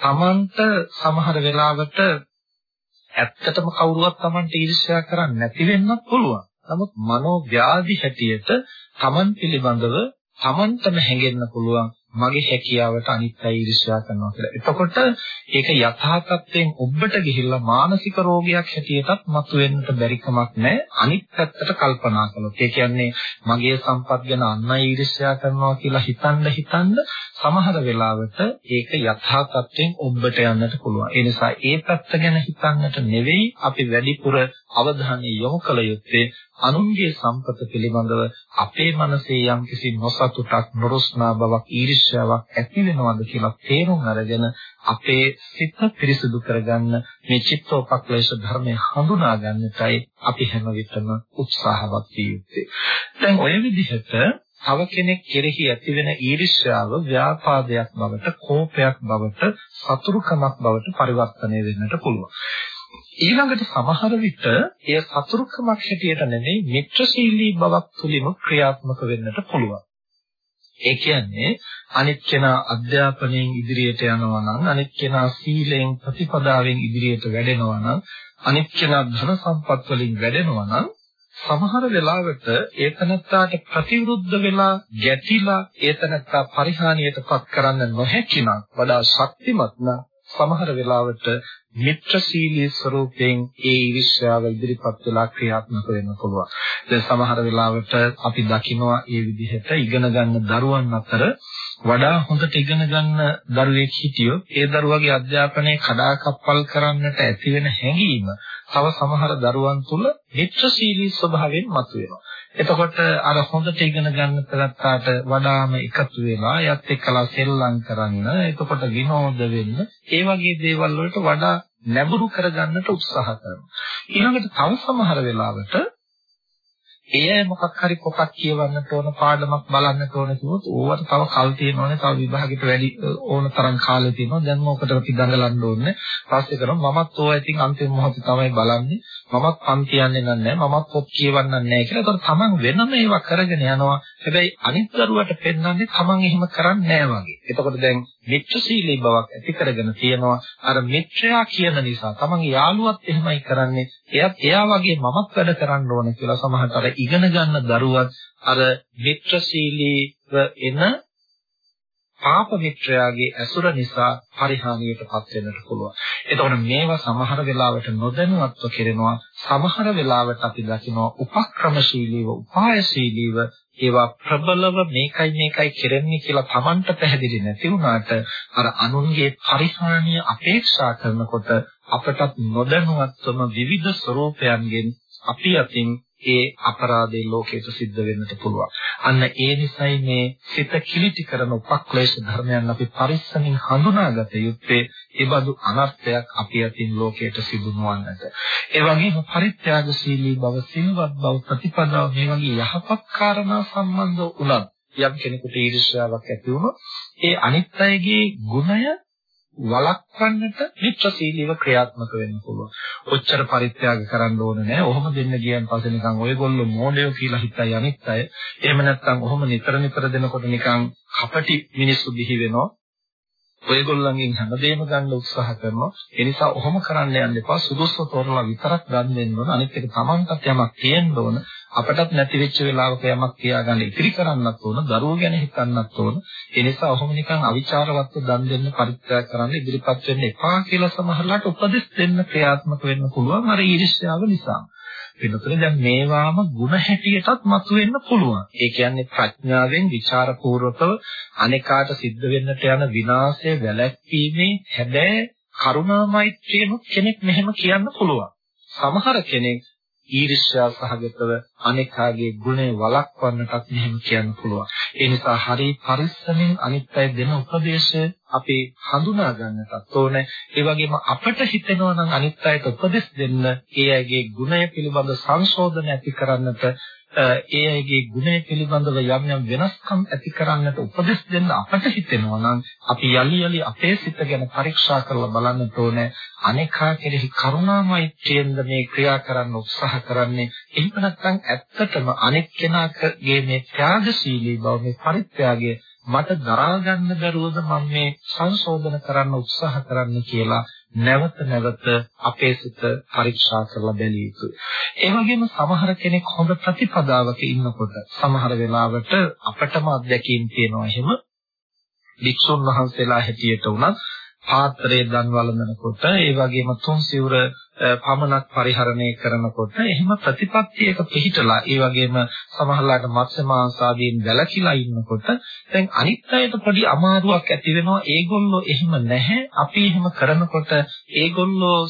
Tamanට සමහර වෙලාවට ඇත්තටම කවුරුවත් Tamanට ඊර්ෂ්‍යා කරන්නේ නැති වෙන්නත් පුළුවන්. නමුත් මනෝ ව්‍යාධි හැටියට Taman පිළිබඳව Tamanටම හැඟෙන්න පුළුවන් මගේ හැකියාවට අනිත් අය ඊර්ෂ්‍යා කරනවා කියලා. එතකොට ඒක යථා තත්ත්වයෙන් ඔබට ගිහිල්ලා මානසික රෝගයක් හැටියටත් මතුවෙන්නට බැරි කමක් නැහැ. අනිත් පැත්තට කල්පනා කළොත්. ඒ කියන්නේ මගේ සම්පත් ගැන අන් අය ඊර්ෂ්‍යා කරනවා කියලා හිතන්න හිතන්න සමහර වෙලාවට ඒක යථා තත්ත්වයෙන් ඔබට යන්නට පුළුවන්. ඒ නිසා ඒ පැත්ත ගැන හිතන්නට නෙවෙයි අපි වැඩිපුර අවධානය යොමු කළ යුත්තේ අනුන්ගේ සම්පත පිළිබඳව අපේ මනසේ යම්කිසි නොසතුටක් නොරොස්නා බවක් ඊර්ෂ්‍යාවක් ඇති වෙනවද කියලා තේරුම් අරගෙන අපේ සිත පිරිසිදු කරගන්න මේ චිත්තෝපක්ලේශ ධර්මය හඳුනා ගන්නටයි අපි හැම විටම උත්සාහවත් විය යුත්තේ. දැන් ඔය විදිහට තව කෙනෙක් කෙරෙහි ඇතිවෙන ඊර්ෂ්‍යාව ව්‍යාපාදයක් බවට, කෝපයක් බවට, සතුරුකමක් බවට පරිවර්තනය වෙන්නට පුළුවන්. ඊළඟට සමහර විට එය සතුරුකමක් හැටියට නෙමෙයි මිත්‍රශීලී බවක් තුලින් ක්‍රියාත්මක වෙන්නට පුළුවන්. ඒ කියන්නේ අනිත් කෙනා අධ්‍යාපනයෙන් ඉදිරියට යනවා නම් අනිත් කෙනා සීලෙන් ප්‍රතිපදාවෙන් ඉදිරියට වැඩෙනවා නම් අනිත් කෙනා ධන සම්පත් වලින් වැඩෙනවා නම් සමහර වෙලාවට ඒතනත්තාට ප්‍රතිවිරුද්ධ වෙලා ගැටිලා ඒතනත්තා පරිහානියටපත් කරන්න නොහැකි නම් වඩා ශක්තිමත් නම් සමහර වෙලාවට මිත්‍රශීලී ස්වરૂපයෙන් ඒ ඊර්ෂ්‍යාව ඉදිරිපත් වෙලා ක්‍රියාත්මක වෙන්න පුළුවන්. දැන් සමහර වෙලාවට අපි දකිනවා මේ විදිහට ඉගෙන ගන්න දරුවන් අතර වඩා හොඳට ඉගෙන ගන්න දරුවෙක් හිටියොත් ඒ දරුවගේ අධ්‍යාපනය කඩාකප්පල් කරන්නට ඇති වෙන හැඟීම තව සමහර දරුවන් තුල මිත්‍රශීලී ස්වභාවයෙන් මතුවෙනවා. එතකොට අර හොඳට ඉගෙන ගන්න තරත්තාට වඩාම එකතු වෙලා යත් එක්කලා සෙල්ලම් කරන්න, එතකොට විනෝද වෙන්න, ඒ වගේ දේවල් වලට වඩා නැඹුරු කරගන්නට උත්සාහ කරනවා. ඊළඟට තව සමහර වෙලාවට ඒ මොකක් හරි පොතක් කියවන්නට ඕන පාඩමක් බලන්නට ඕන කිව්වොත් ඕවට තව කල් තියෙනවනේ තව විභාගෙට වැඩි ඕන තරම් කාලය තියෙනවා. දැන් මොකට අපි දඟලන්න ඕනේ. පස්සේ කරමු. මමත් ඕවා ඉතින් අන්තිම මොහොතේ තමයි බලන්නේ. මමත් පන්ති යන්නේ නැහැ මමත් පොත් කියවන්න නැහැ කියලා. ඒතකොට තමන් වෙනම ඒවා කරගෙන යනවා. හැබැයි අනිත් දරුවට පෙන්වන්නේ තමන් එහෙම කරන්නේ නැහැ වගේ. එතකොට දැන් මිත්‍රශීලී බවක් ඇති කරගෙන තියෙනවා අර මිත්‍රයා කියන නිසා තමන්ගේ යාළුවත් එහෙමයි කරන්නේ එයත් එයා වගේ මමත් වැඩ කරන්න ඕන කියලා සමහරට අර ඉගෙන ගන්න දරුවත් අර මිත්‍රශීලීව එන පාප මිත්‍රයාගේ ඇසුර නිසා පරිහානියටපත් වෙන්නට පුළුවන්. එතකොට මේවා සමහර වෙලාවට නොදැනුවත්ව කෙරෙනවා. සමහර වෙලාවට අපි දකිනවා උපක්‍රමශීලීව, උපායශීලීව ඒවා ප්‍රබලව මේකයි මේකයි කෙරෙන්නේ කියලා Tamanට පැහැදිලි නැති වුණාට අර අනුන්ගේ පරිහානිය අපේක්ෂා කරනකොට අපටත් නොදැනුවත්වම විවිධ ස්වરૂපයන්ගෙන් අපි අතින් ඒ අපරාධේ ලෝකයට සිද්ධ වෙන්නට පුළුවන්. අන්න ඒ නිසයි මේ සිත කිලිටි කරන උපක්ලේශ ධර්මයන් අපි පරිස්සමින් හඳුනාගත යුත්තේ ඒ බඳු අනර්ථයක් අපි අතින් ලෝකයට සිදු නොවන්නට. ඒ වගේම පරිත්‍යාගශීලී බව, සිල්වත් බව, ප්‍රතිපදාව මේ වගේ යහපත් කාරණා සම්බන්ධ උනත් යම් කෙනෙකුට ඊර්ෂ්‍යාවක් ඇති වුණොත් ඒ අනිත් අයගේ ගුණය වළක්වන්නට මිත්‍රශීලීව ක්‍රියාත්මක වෙන්න පුළුවන්. ඔච්චර පරිත්‍යාග කරන්න ඕන නෑ. ඔහොම දෙන්න ගියන් පස්සේ නිකන් ඔයගොල්ලෝ මෝඩයෝ කියලා හිතයි අනිත් අය. එහෙම නැත්නම් ඔහොම නිතර නිතර දෙනකොට නිකන් කපටි මිනිස්සු බිහි වෙනවා. ඔයගොල්ලන්ගෙන් හැමදේම ගන්න උත්සාහ කරනවා. ඒ නිසා ඔහොම කරන්න යන්න එපා. සුදුසු තෝරලා විතරක් ගන්න වෙන්න ඕන. අනිත් එක තමන්ටත් යමක් තියෙන්න ඕන. අපටත් නැති වෙච්ච වෙලාවක යමක් තියාගන්න ඉතිරි කරන්නත් ඕන. දරුවෝ ගැන හිතන්නත් ඕන. ඒ නිසා ඔහොම නිකන් අවිචාරවත්ව දන් දෙන්න පරිත්‍යාග කරන්න ඉදිරිපත් වෙන්න එපා කියලා සමහරලාට උපදෙස් දෙන්න ක්‍රියාත්මක වෙන්න පුළුවන්. අර ඊර්ෂ්‍යාව නිසා. වෙනතුනේ දැන් මේවාම ಗುಣ හැටියටත් මතුවෙන්න පුළුවන්. ඒ කියන්නේ ප්‍රඥාවෙන් ਵਿਚාරපූර්වකව අනේකාට සිද්ධ වෙන්නට යන විනාශය වැළැක්වීමේ හැබැයි කරුණා මෛත්‍රියනොත් කෙනෙක් මෙහෙම කියන්න පුළුවන්. සමහර කෙනෙක් ඊර්ෂ්‍යා සහගතව අනිකාගේ ගුණය වළක්වන්නටත් මෙහෙම කියන්න පුළුවන්. ඒ නිසා හරි පරිස්සමෙන් අනිත් අය දෙන උපදේශය අපි හඳුනා ගන්නටත් ඕනේ. ඒ වගේම අපට හිතෙනවා නම් අනිත් අයට උපදෙස් දෙන්න ඒ අයගේ ගුණය පිළිබඳ සංශෝධන ඇති කරන්නට ඒ අයගේ ගුණය පිළිබඳව යම් යම් වෙනස්කම් ඇති කරන්නට උපදෙස් දෙන්න අපට හිතෙනවා නම් අපි යලි යලි අපේ සිත ගැන පරීක්ෂා කරලා බලන්න ඕනේ. අනේකා කෙරෙහි කරුණාමයිත්‍යෙන්ද මේ ක්‍රියා කරන්න උත්සාහ කරන්නේ. එහෙම නැත්නම් ඇත්තටම අනෙක් කෙනාගේ මේ ත්‍යාගශීලී බව මේ පරිත්‍යාගය මට දරා ගන්න බැරුවද මම මේ සංශෝධන කරන්න උත්සාහ කරන්න කියලා නැවත නැවත අපේ සිත පරීක්ෂා කරලා බැලිය යුතුයි. ඒ වගේම සමහර කෙනෙක් හොඳ ප්‍රතිපදාවක ඉන්නකොට සමහර වෙලාවට අපටම අත්දැකීම් තියෙනවා එහෙම වික්ෂුන් වහන්සේලා හැටියට උනත් පාත්‍රයේ දන් වළඳනකොට ඒ වගේම තුන් සිවුර පමණක් පරිහරණය කරනකොට එහෙම ප්‍රතිපත්තියක පිහිටලා ඒ වගේම සමහරලාට මත්ස්‍ය මාංශ ආදීන් වැළකීලා ඉන්නකොට දැන් අනිත් අයට පොඩි අමාරුවක් ඇති වෙනවා ඒගොල්ලෝ එහෙම නැහැ අපි එහෙම කරනකොට ඒගොල්ලෝ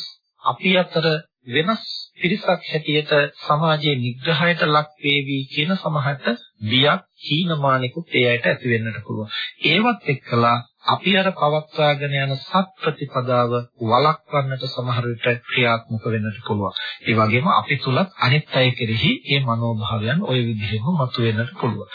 අපි අතර වෙනස් පිරිසක් හැටියට සමාජයේ නිග්‍රහයට ලක් වේවි කියන සමහරට බියක් හීනමානිකුත් ඒ අයට ඇති වෙන්නට පුළුවන්. ඒවත් එක්කලා අපි අර පවත්වාගෙන යන සත් ප්‍රතිපදාව වළක්වන්නට සමහර විට ක්‍රියාත්මක වෙන්නට පුළුවන්. ඒ වගේම අපි තුලත් අනිත් අය කෙරෙහි මේ මනෝභාවයන් ওই විදිහෙම මතුවෙන්නට පුළුවන්.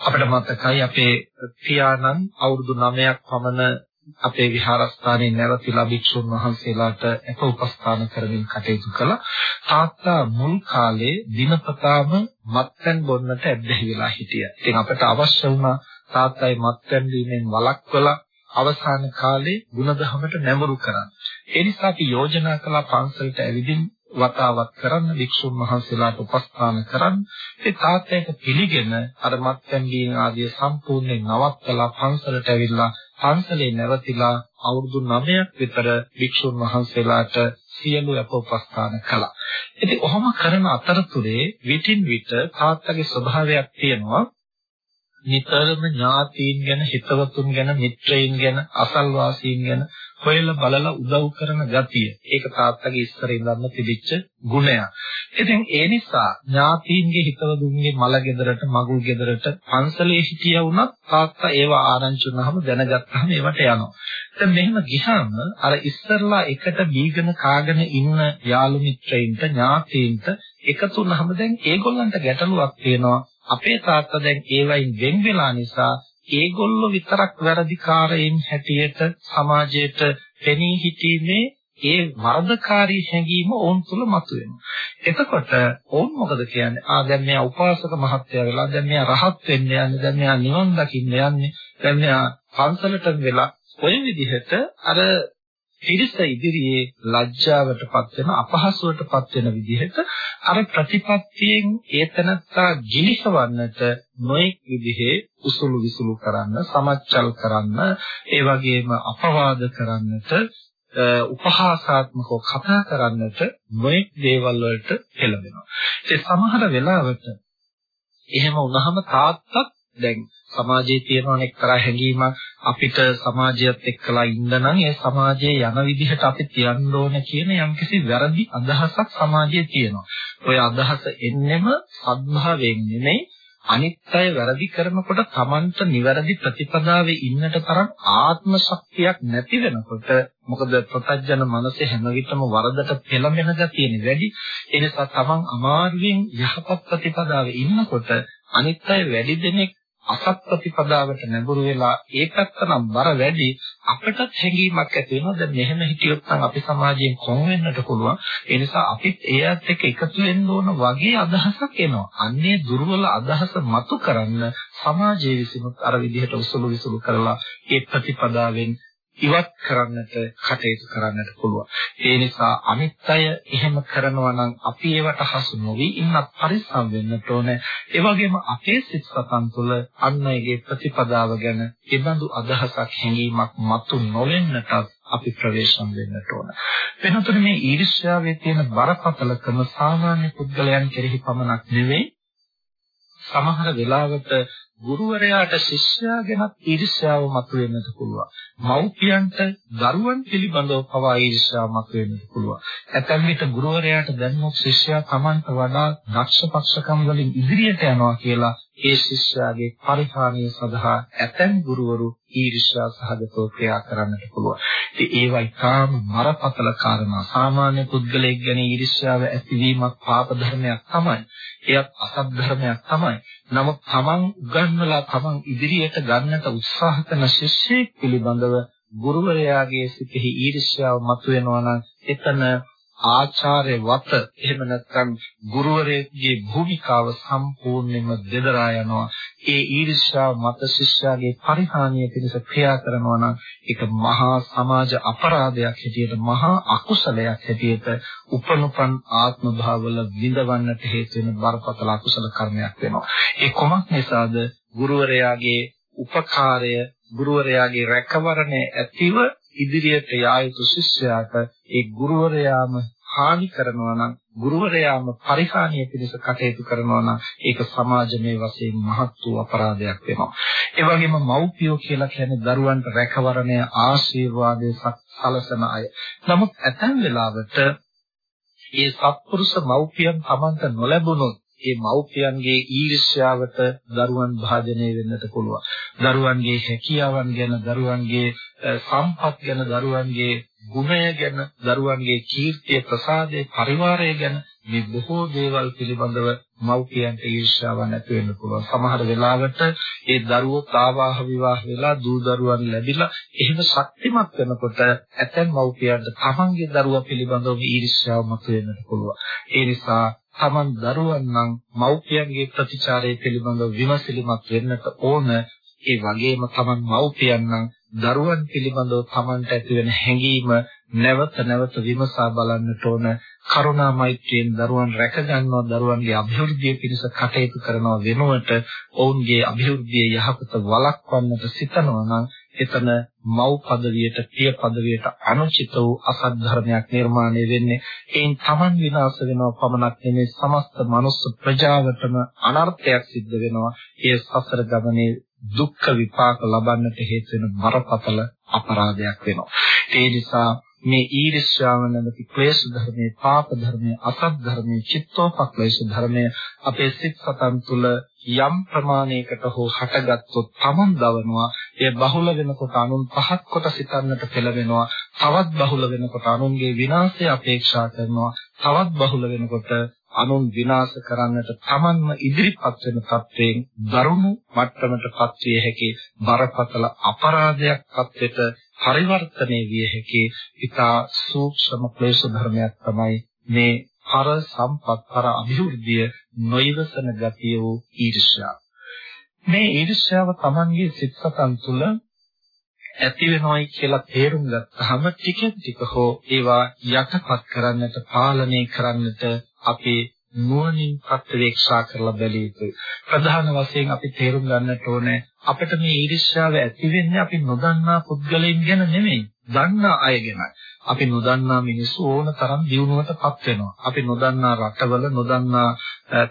අපිට මතකයි අපේ පියාණන් අවුරුදු 9ක් පමණ අපේ විහාරස්ථානයේ නැවතිලා භික්ෂුන් වහන්සේලාට එක උපස්ථාන කරමින් කටයුතු කළා. තාත්තා මුල් කාලේ දිනපතාම මත්පැන් බොන්නට ඇබ්බැහි වෙලා හිටියා. ඉතින් අපට අවශ්‍ය වුණා තාත්තයි මත්පැන් දීමෙන් වළක්වලා අවසාන කාලේ ಗುಣධමයට නැඹුරු කරන්න. ඒ නිසා අපි යෝජනා කළා පන්සලට ඇවිදින් වතාවක් කරන්න වික්ෂුන් වහන්සේලාට උපස්ථාන කරන්න. ඒ තාත්තයට පිළිගෙන අර මත්පැන් දීන ආදිය සම්පූර්ණයෙන් නවත්තලා පන්සලට ඇවිල්ලා පන්සලේ නැවතිලා අවුරුදු 9ක් විතර වික්ෂුන් වහන්සේලාට සියලු අප උපස්ථාන කළා. ඉතින් ඔහොම කරන අතරතුරේ විටින් විට තාත්තගේ ස්වභාවයක් තියෙනවා නිතරම ඥාතීන් ගැන හිතවතුන් ගැන මිත්‍රයින් ගැන අසල්වාසීන් ගැන හොයලා බලලා උදව් කරන ගතිය. ඒක තාත්තගේ ඉස්සර ඉඳන්ම තිබිච්ච ගුණයක්. ඉතින් ඒ නිසා ඥාතීන්ගේ හිතවතුන්ගේ මල ගෙදරට මගුල් ගෙදරට පන්සලේ හිටියා වුණත් තාත්තා ඒවා ආරංචි වුණාම දැනගත්තාම ඒවට යනවා. දැන් මෙහෙම ගියාම අර ඉස්සරලා එකට බීගෙන කාගෙන ඉන්න යාළු මිත්‍රයින්ට ඥාතීන්ට එකතු වුණාම දැන් ඒගොල්ලන්ට ගැටලුවක් තියෙනවා. අපේ තාත්තා දැන් ඒවයින් වෙන් වෙලා නිසා ඒගොල්ලෝ විතරක් වැරදිකාරයින් හැටියට සමාජයට පෙනී සිටීමේ ඒ වර්ධකාරී හැඟීම ඕන් තුල මතුවෙනවා. එතකොට ඕන් මොකද කියන්නේ? ආ දැන් මෙයා උපාසක මහත්තයා වෙලා දැන් මෙයා රහත් වෙන්න යන්නේ දැන් මෙයා නිවන් දකින්න යන්නේ දැන් මෙයා පන්සලට වෙලා ඔය විදිහට අර පිරිස ඉදිරියේ ලැජ්ජාවටපත් වෙන අපහසුවටපත් වෙන විදිහට අර ප්‍රතිපත්තියෙන් ඒතනත්තා ගිලිසවන්නට නොඑක් විදිහේ උසුළු විසුළු කරන්න සමච්චල් කරන්න ඒ වගේම අපවාද කරන්නට උපහාසාත්මකව කතා කරන්නට නොඑක් දේවල් වලට පෙළඹෙනවා. ඒ සමහර වෙලාවට එහෙම වුණාම තාත්තත් දැන් සමාජයේ තියෙන එක්තරා හැඟීමක් අපිට සමාජයත් එක්කලා ඉන්න නම් ඒ සමාජයේ යන විදිහට අපි තියන්න ඕන කියන යම්කිසි වැරදි අදහසක් සමාජයේ තියෙනවා. ওই අදහස එන්නෙම සද්භාවයෙන් නෙමෙයි අනිත්‍ය වැරදි කරනකොට Tamanට නිවැරදි ප්‍රතිපදාවේ ඉන්නට තරම් ආත්ම ශක්තියක් නැති වෙනකොට මොකද ප්‍රත්‍යජන මනසේ හැම විටම වරදට පෙළඹෙන ගතියනේ වැඩි ඒ නිසා Taman අමාරුවෙන් යහපත් ප්‍රතිපදාවේ ඉන්නකොට අනිත්‍ය වැඩි දෙනෙක් අසත් ප්‍රතිපදාවට නැඹුරු වෙලා ඒ පැත්ත නම් බර වැඩි අපටත් හැඟීමක් ඇති වෙනවා. දැන් මෙහෙම හිටියොත් නම් අපි සමාජයෙන් කොන් වෙන්නට පුළුවන්. ඒ නිසා අපිත් ඒත් එක්ක එකතු වෙන්න ඕන වගේ අදහසක් එනවා. අන්නේ දුර්වල අදහස මතු කරන්න සමාජයේ විසිනුත් අර විදිහට උසුළු විසුළු කරලා ඒ ප්‍රතිපදාවෙන් ඉවත් කරන්නට කටයුතු කරන්නට පුළුවන්. ඒ නිසා අනිත්‍ය එහෙම කරනවා නම් අපි ඒවට හසු නොවි ඉන්නත් පරිස්සම් වෙන්නට ඕනේ. ඒ වගේම අපේ සිත් සතන් තුළ අන් අයගේ ප්‍රතිපදාව ගැන ඒබඳු අදහසක් හැඟීමක් මතු නොවෙන්නටත් අපි ප්‍රවේශම් වෙන්නට ඕන. වෙනතුනේ මේ ඊර්ෂ්‍යාවේ තියෙන බරපතලකම සාමාන්‍ය පුද්ගලයන් කෙරෙහි පමණක් නෙවෙයි සමහර වෙලාවට ගුරුවරයාට ශිෂ්‍යයා ගැන ඊර්ෂ්‍යාව මතුවෙන්නත් පුළුවන්. මව්පියන්ට දරුවන් පිළිබඳව පවා ඊර්ෂ්‍යාව මතුවෙන්නත් පුළුවන්. ඇතැම් විට ගුරුවරයාට දැනුමක් ශිෂ්‍යයා Tamanට වඩා දක්ෂ පක්ෂකම් වලින් ඉදිරියට යනවා කියලා ඒ ශිෂ්‍යයාගේ පරිහානිය සඳහා ඇතැම් ගුරුවරු ඊර්ෂ්‍යා සහගතව ක්‍රියා කරන්නට පුළුවන්. ඉතින් ඒවා ඊටාම මරපතල කාරණා. සාමාන්‍ය පුද්ගලයෙක් ගැන ඊර්ෂ්‍යාව ඇතිවීමක් පාප ධර්මයක් තමයි. එයත් අසත් ධර්මයක් තමයි. නමුත් Taman උගන්වලා Taman ඉදිරියට ගන්නට උත්සාහ කරන ශිෂ්‍යයෙක් පිළිබඳව ගුරුවරයාගේ සිතෙහි ඊර්ෂ්‍යාව මතුවෙනවා නම් එතන ආචාර්ය වත එහෙම නැත්නම් ගුරුවරයෙකුගේ භූමිකාව සම්පූර්ණයෙන්ම දෙදරා යනවා. ඒ ඊර්ෂ්‍යාව මත ශිෂ්‍යයාගේ පරිහානිය පිණිස ක්‍රියා කරනවා නම් ඒක මහා සමාජ අපරාධයක් හැටියට මහා අකුසලයක් හැටියට උපනුපන් ආත්ම භාවවල විඳවන්නට හේතු වෙන බරපතල අකුසල කර්මයක් වෙනවා. ඒ කොමක් නිසාද? ගුරුවරයාගේ උපකාරය ගුරුවරයාගේ රැකවරණය ඇතිව ඉදිරියට යා යුතු ශිෂ්‍යයාට ඒ ගුරුවරයාම හානි කරනවා නම් ගුරුවරයාම පරිහානිය පිණිස කටයුතු කරනවා නම් ඒක සමාජමය වශයෙන් මහත් වූ අපරාධයක් වෙනවා. ඒ වගේම මව්පියෝ කියලා කියන්නේ දරුවන්ට රැකවරණය ආශිර්වාදයේ සලසන අය. නමුත් ඇතැම් වෙලාවට ඒ සත්පුරුෂ මව්පියන් Tamanta නොලැබුණොත් ඒ මව්පියන්ගේ ඊර්ෂ්‍යාවට දරුවන් භාජනය වෙන්නට පුළුවන්. දරුවන්ගේ හැකියාවන් ගැන, දරුවන්ගේ සම්පත් ගැන, දරුවන්ගේ ගුණය ගැන, දරුවන්ගේ කීර්තිය, ප්‍රසාදය, පරිවාරය ගැන මේ බොහෝ දේවල් පිළිබඳව මව්පියන්ට ඊර්ෂ්‍යාවක් නැති වෙන්න පුළුවන්. සමහර වෙලාවට ඒ දරුවෝ තාවාහ විවාහ වෙලා දූ දරුවන් ලැබිලා එහෙම ශක්තිමත් වෙනකොට ඇතැම් මව්පියන්ට තමන්ගේ දරුවා පිළිබඳව ඊර්ෂ්‍යාව මතුවෙන්නට පුළුවන්. ඒ නිසා තමන් දරුවන් නම් මව්පියන්ගේ ප්‍රතිචාරය පිළිබඳව විමසිලිමත් වෙන්නට ඕන. ඒ වගේම තමන් මව්පියන් නම් දරුවන් පිළිබඳව තමන්ට ඇතිවෙන හැඟීම නැවත නැවත විමසා බලන්නට ඕන. කරුණා මෛත්‍රියෙන් දරුවන් රැකගන්නවා දරුවන්ගේ අභිවෘද්ධිය පිණිස කටයුතු කරනවා වෙනුවට ඔවුන්ගේ අභිවෘද්ධිය යහපත වළක්වන්නට සිතනවා නම් එතන මව් පදවියට පිය පදවියට අනුචිත වූ අසත් ධර්මයක් නිර්මාණය වෙන්නේ. එයින් Taman විනාශ වෙනව පමණක් නෙමෙයි සමස්ත මනුස්ස ප්‍රජාවටම අනර්ථයක් සිද්ධ වෙනවා. ඒ සසර ගමනේ දුක්ඛ විපාක ලබන්නට හේතු වෙන බරපතල අපරාධයක් වෙනවා. ඒ නිසා මේ ඊර්ෂ්‍යාව නැමැති ක්ලේශ ධර්මයේ පාප ධර්මයේ අසත් ධර්මයේ චිත්තෝපක්ලේශ ධර්මයේ අපේ සිත් සතන් තුළ යම් ප්‍රමාණයකට හෝ හටගත්තොත් තමන් දවනවා. එය බහුල වෙනකොට අනුන් පහත් කොට සිතන්නට පෙළවෙනවා තවත් බහුල වෙනකොට අනුන්ගේ විනාශය අපේක්ෂා කරනවා. තවත් බහුල වෙනකොට අනුන් විනාශ කරන්නට තමන්ම ඉදිරිපත් වෙන තත්වයෙන් දරුණු මට්ටමට පත්විය හැකි බරපතල අපරාධයක් පත්වෙට පරිවර්තනය විය හැකි ඊතා සූක්ෂම ක්ලේශ ධර්මයක් තමයි මේ පර සම්පත් පර අභිවෘද්ධිය නොයවසන ගතිය වූ ඊර්ෂ්‍යාව. මේ ඊර්ෂ්‍යාව Tamanගේ සිත් සතන් තුළ ඇති වෙනවයි කියලා තේරුම් ගත්තාම ටික ටික හෝ ඒවා යටපත් කරන්නට පාලනය කරන්නට අපේ නුවණින් ප්‍රත්‍යවේක්ෂා කරලා බැලිය යුතුයි. ප්‍රධාන වශයෙන් අපි තේරුම් ගන්නට ඕනේ අපිට මේ ඊර්ෂ්‍යාව ඇති වෙන්නේ අපි නොදන්නා පුද්ගලයන් ගැන නෙමෙයි. දන්නා අය ගැනයි. අපි නොදන්නා මිනිස්සු ඕන තරම් දියුණුවටපත් වෙනවා. අපි නොදන්නා රටවල නොදන්නා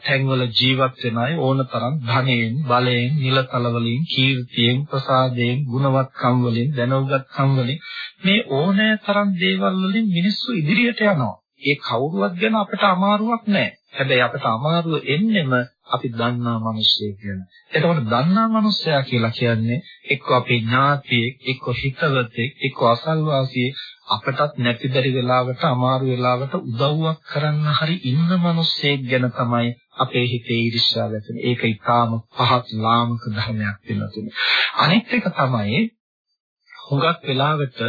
තැන්වල ජීවත් වෙන අය ඕන තරම් ධනයෙන්, බලයෙන්, නිලතල වලින්, කීර්තියෙන්, ප්‍රසාදයෙන්, ගුණවත්කම් වලින්, දැනුගත්කම් වලින් මේ ඕනෑ තරම් දේවල් වලින් මිනිස්සු ඉදිරියට යනවා. ඒ කවුරුවත් ගැන අපිට අමාරුවක් නැහැ. හැබැයි අපිට අමාරුව එන්නෙම අපි දන්නා මිනිස්සෙක් ගැන. එතකොට දන්නා මිනිස්සයා කියලා කියන්නේ එක්ක අපේ ඥාතියෙක්, එක්ක හිතවතෙක්, එක්ක අසල්වාසියෙක් අපටත් නැති බැරි වෙලාවට අමාරු වෙලාවට උදව්වක් කරන්න හරි ඉන්න මිනිස්සෙක් ගැන තමයි අපේ හිතේ ඊර්ෂ්‍යාව ඇතිවෙන්නේ. ඒක ඊටාම පහත් ලාමක ධර්මයක් වෙනවා අනෙක් එක තමයි හුඟක් වෙලාවට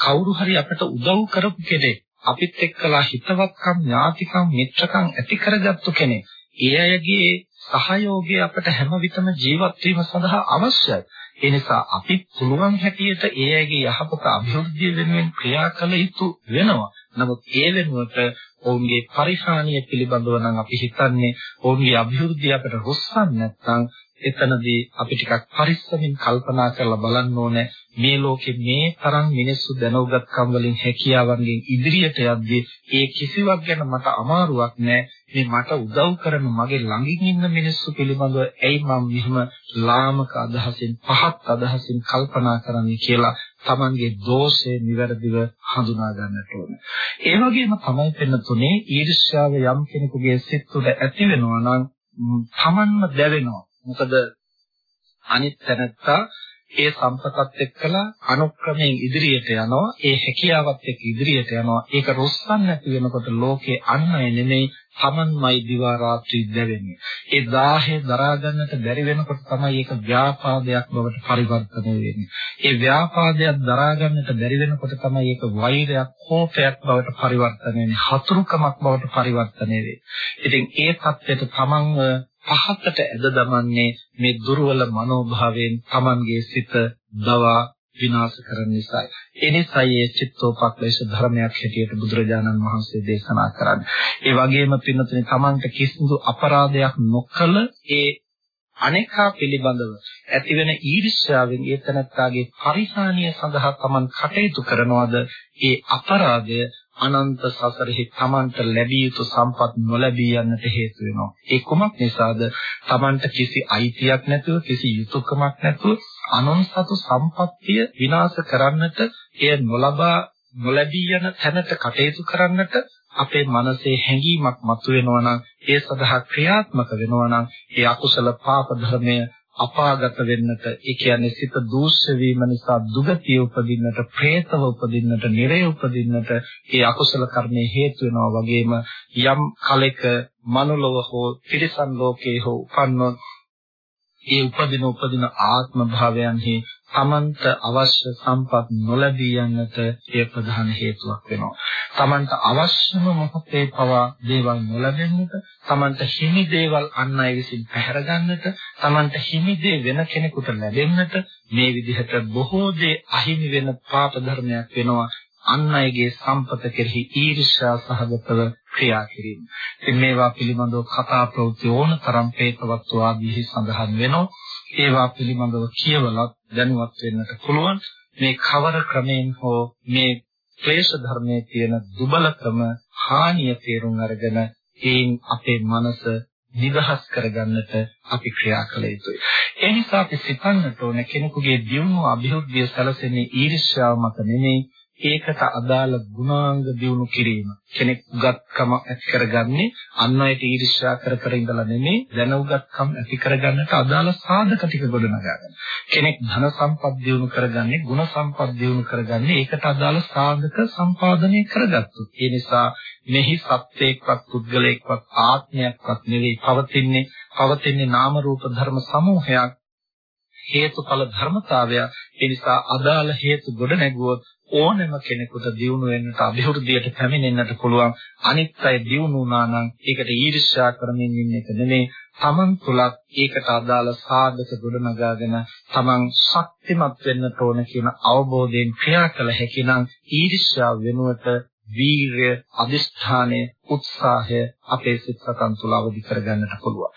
කවුරු හරි අපට උදව් කරපු කෙනෙක් අපිත් එක්කලා හිතවත්කම් ඥාතිකම් මිත්‍රකම් ඇති කරගත්තු කෙනෙක්. ඒ අයගේ සහයෝගය අපට හැම විටම ජීවත් වීම සඳහා අවශ්‍යයි. ඒ නිසා අපි පුළුවන් හැටියට ඒ අයගේ යහපත අභිවෘද්ධිය වෙනුවෙන් ක්‍රියා කළ යුතු වෙනවා. නමුත් ඒ වෙනුවට ඔවුන්ගේ පරිහානිය පිළිබඳව නම් අපි හිතන්නේ ඔවුන්ගේ අභිවෘද්ධිය අපට රුස්සන් නැත්නම් එතනදී අපි ටිකක් පරිස්සමින් කල්පනා කරලා බලන්න ඕනේ මේ ලෝකේ මේ තරම් මිනිස්සු දැනුගත්කම් වලින් හැකියාවන්ගෙන් ඉදිරියට යද්දී ඒ කිසිවක් ගැන මට අමාරුවක් නෑ මේ මට උදව් කරන මගේ ළඟින් ඉන්න මිනිස්සු පිළිබඳව ඇයි මම මෙහෙම ලාමක අදහසින් පහත් අදහසින් කල්පනා කරන්නේ කියලා තමන්ගේ දෝෂය નિවරදිව හඳුනා ගන්නට ඕනේ. ඒ වගේම තමයි වෙන තුනේ ඊර්ෂ්‍යාව යම් කෙනෙකුගේ සිත් තුළ ඇති වෙනවා නම් තමන්ම දැවෙනවා. මොකද අනිත් තැනත්තා ඒ සම්පතත් එක්කලා අනුක්‍රමයෙන් ඉදිරියට යනවා ඒ හැකියාවත් එක්ක ඉදිරියට යනවා. ඒක රොස්සන් නැති වෙනකොට ලෝකේ අන් අය නෙමෙයි තමන්මයි දිවා රාත්‍රී දැවෙන්නේ. ඒ දාහේ දරා ගන්නට බැරි වෙනකොට තමයි ඒක ව්‍යාපාදයක් බවට පරිවර්තනය වෙන්නේ. ඒ ව්‍යාපාදයක් දරා ගන්නට බැරි වෙනකොට තමයි ඒක වෛරයක් කෝපයක් බවට පරිවර්තනය වෙන්නේ හතුරුකමක් බවට පරිවර්තනය වෙන්නේ. ඉතින් ඒ தත්ත්වයට තමන්ව පහතට ඇද දමන්නේ මේ දුර්වල මනෝභාවයෙන් Tamanගේ සිත දවා විනාශ කරන නිසායි. ඒ නිසායි මේ චිත්තෝපක්ලේශ ධර්මයක් හැටියට බුදුරජාණන් වහන්සේ දේශනා කරන්නේ. ඒ වගේම පින්නතුනේ Tamanට කිසිදු අපරාධයක් නොකළ ඒ අනේකා පිළිබඳව ඇතිවෙන ඊර්ෂ්‍යාවෙන් ඒ තනත්තාගේ පරිහානිය සඳහා Taman කටයුතු කරනවද ඒ අපරාධය අනන්ත සසරෙහි Tamanට ලැබිය යුතු සම්පත් නොලැබී යන්නට හේතු වෙනවා. ඒ කුමක් නිසාද? Tamanට කිසි අයිතියක් නැතුව, කිසි යුතුයකමක් නැතුව අනුන් සතු සම්පත්තිය විනාශ කරන්නට, එය නොලබා නොලැබී යන තැනට කටයුතු කරන්නට අපේ මනසේ හැඟීමක් මතුවෙනවා නම් ඒ සඳහා ක්‍රියාත්මක වෙනවා නම් ඒ අකුසල පාප ධර්මය අපාගත වෙන්නට ඒ කියන්නේ සිත දූෂ්‍ය වීම නිසා දුගතිය උපදින්නට പ്രേතව උපදින්නට නිරය උපදින්නට ඒ අකුසල කර්මයේ හේතු වෙනවා වගේම යම් කලෙක මනුලව හෝ තිරිසන් ලෝකයේ හෝ උපන්නොත් ඒ උපදින උපදින ආත්ම භාවයන්හි තමන්ට අවශ්‍ය සම්පත් නොලැබී යන්නට එය ප්‍රධාන හේතුවක් වෙනවා. තමන්ට අවශ්‍යම මොහොතේ පවා දේවල් නොලැබෙන්නට, තමන්ට හිමි දේවල් අන් අය විසින් පැහැර ගන්නට, තමන්ට හිමි දේ වෙන කෙනෙකුට ලැබෙන්නට මේ විදිහට බොහෝ දේ අහිමි වෙන පාප ධර්මයක් වෙනවා. අන් අයගේ සම්පත කෙරෙහි ඊර්ෂ්‍යා සහගතව ක්‍රියා කිරීම. ඉතින් මේවා පිළිබඳව කතා ප්‍රවෘත්ති ඕනතරම් පේතවත් ආදීහි සඳහන් වෙනවා. ඒවා පිළිබඳව කියවලත් දැනුවත් වෙන්නට පුළුවන්. මේ කවර ක්‍රමයෙන් හෝ මේ ක්ලේශ ධර්මයේ තියෙන දුබලකම හානිය තේරුම් අරගෙන ඒන් අපේ මනස නිදහස් කරගන්නට අපි ක්‍රියා කළ යුතුයි. ඒ නිසා අපි සිතන්නට ඕන කෙනෙකුගේ දියුණුව අභිවෘද්ධිය සැලසෙන්නේ ඊර්ෂ්‍යාව මත නෙමෙයි ඒකට අදාළ ගුණාංග දියුණු කිරීම කෙනෙක් උගත්කම ඇති කරගන්නේ අන් අයට ඊර්ෂ්‍යා කර කර ඉඳලා නෙමෙයි දැන උගත්කම් ඇති කරගන්නට අදාළ සාධක ටික ගොඩනගා ගන්න. කෙනෙක් ධන සම්පත් දියුණු කරගන්නේ ගුණ සම්පත් දියුණු කරගන්නේ ඒකට අදාළ සාධක සම්පාදනය කරගත්තොත්. ඒ නිසා මෙහි සත්‍යයක්වත් පුද්ගලයෙක්වත් ආත්මයක්වත් නෙවෙයි පවතින්නේ පවතින්නේ නාම රූප ධර්ම සමූහයක් හේතුඵල ධර්මතාවය ඒ නිසා අදාළ හේතු ගොඩ නැගුවොත් ඕනෑම කෙනෙකුට දියුණු වෙන්නට අභිවෘද්ධියට පැමිණෙන්නට පුළුවන් අනිත් අය දියුණු වුණා නම් ඒකට ඊර්ෂ්‍යා කරමින් ඉන්න එක නෙමෙයි තමන් තුලත් ඒකට අදාළ සාධක ගොඩනගාගෙන තමන් ශක්තිමත් වෙන්නට ඕන කියන අවබෝධයෙන් ක්‍රියා කළ හැකි නම් ඊර්ෂ්‍යාව වෙනුවට වීරය අදිෂ්ඨානය උත්සාහය අපේ සිත් සතන් තුළ අවදි කරගන්නට පුළුවන්.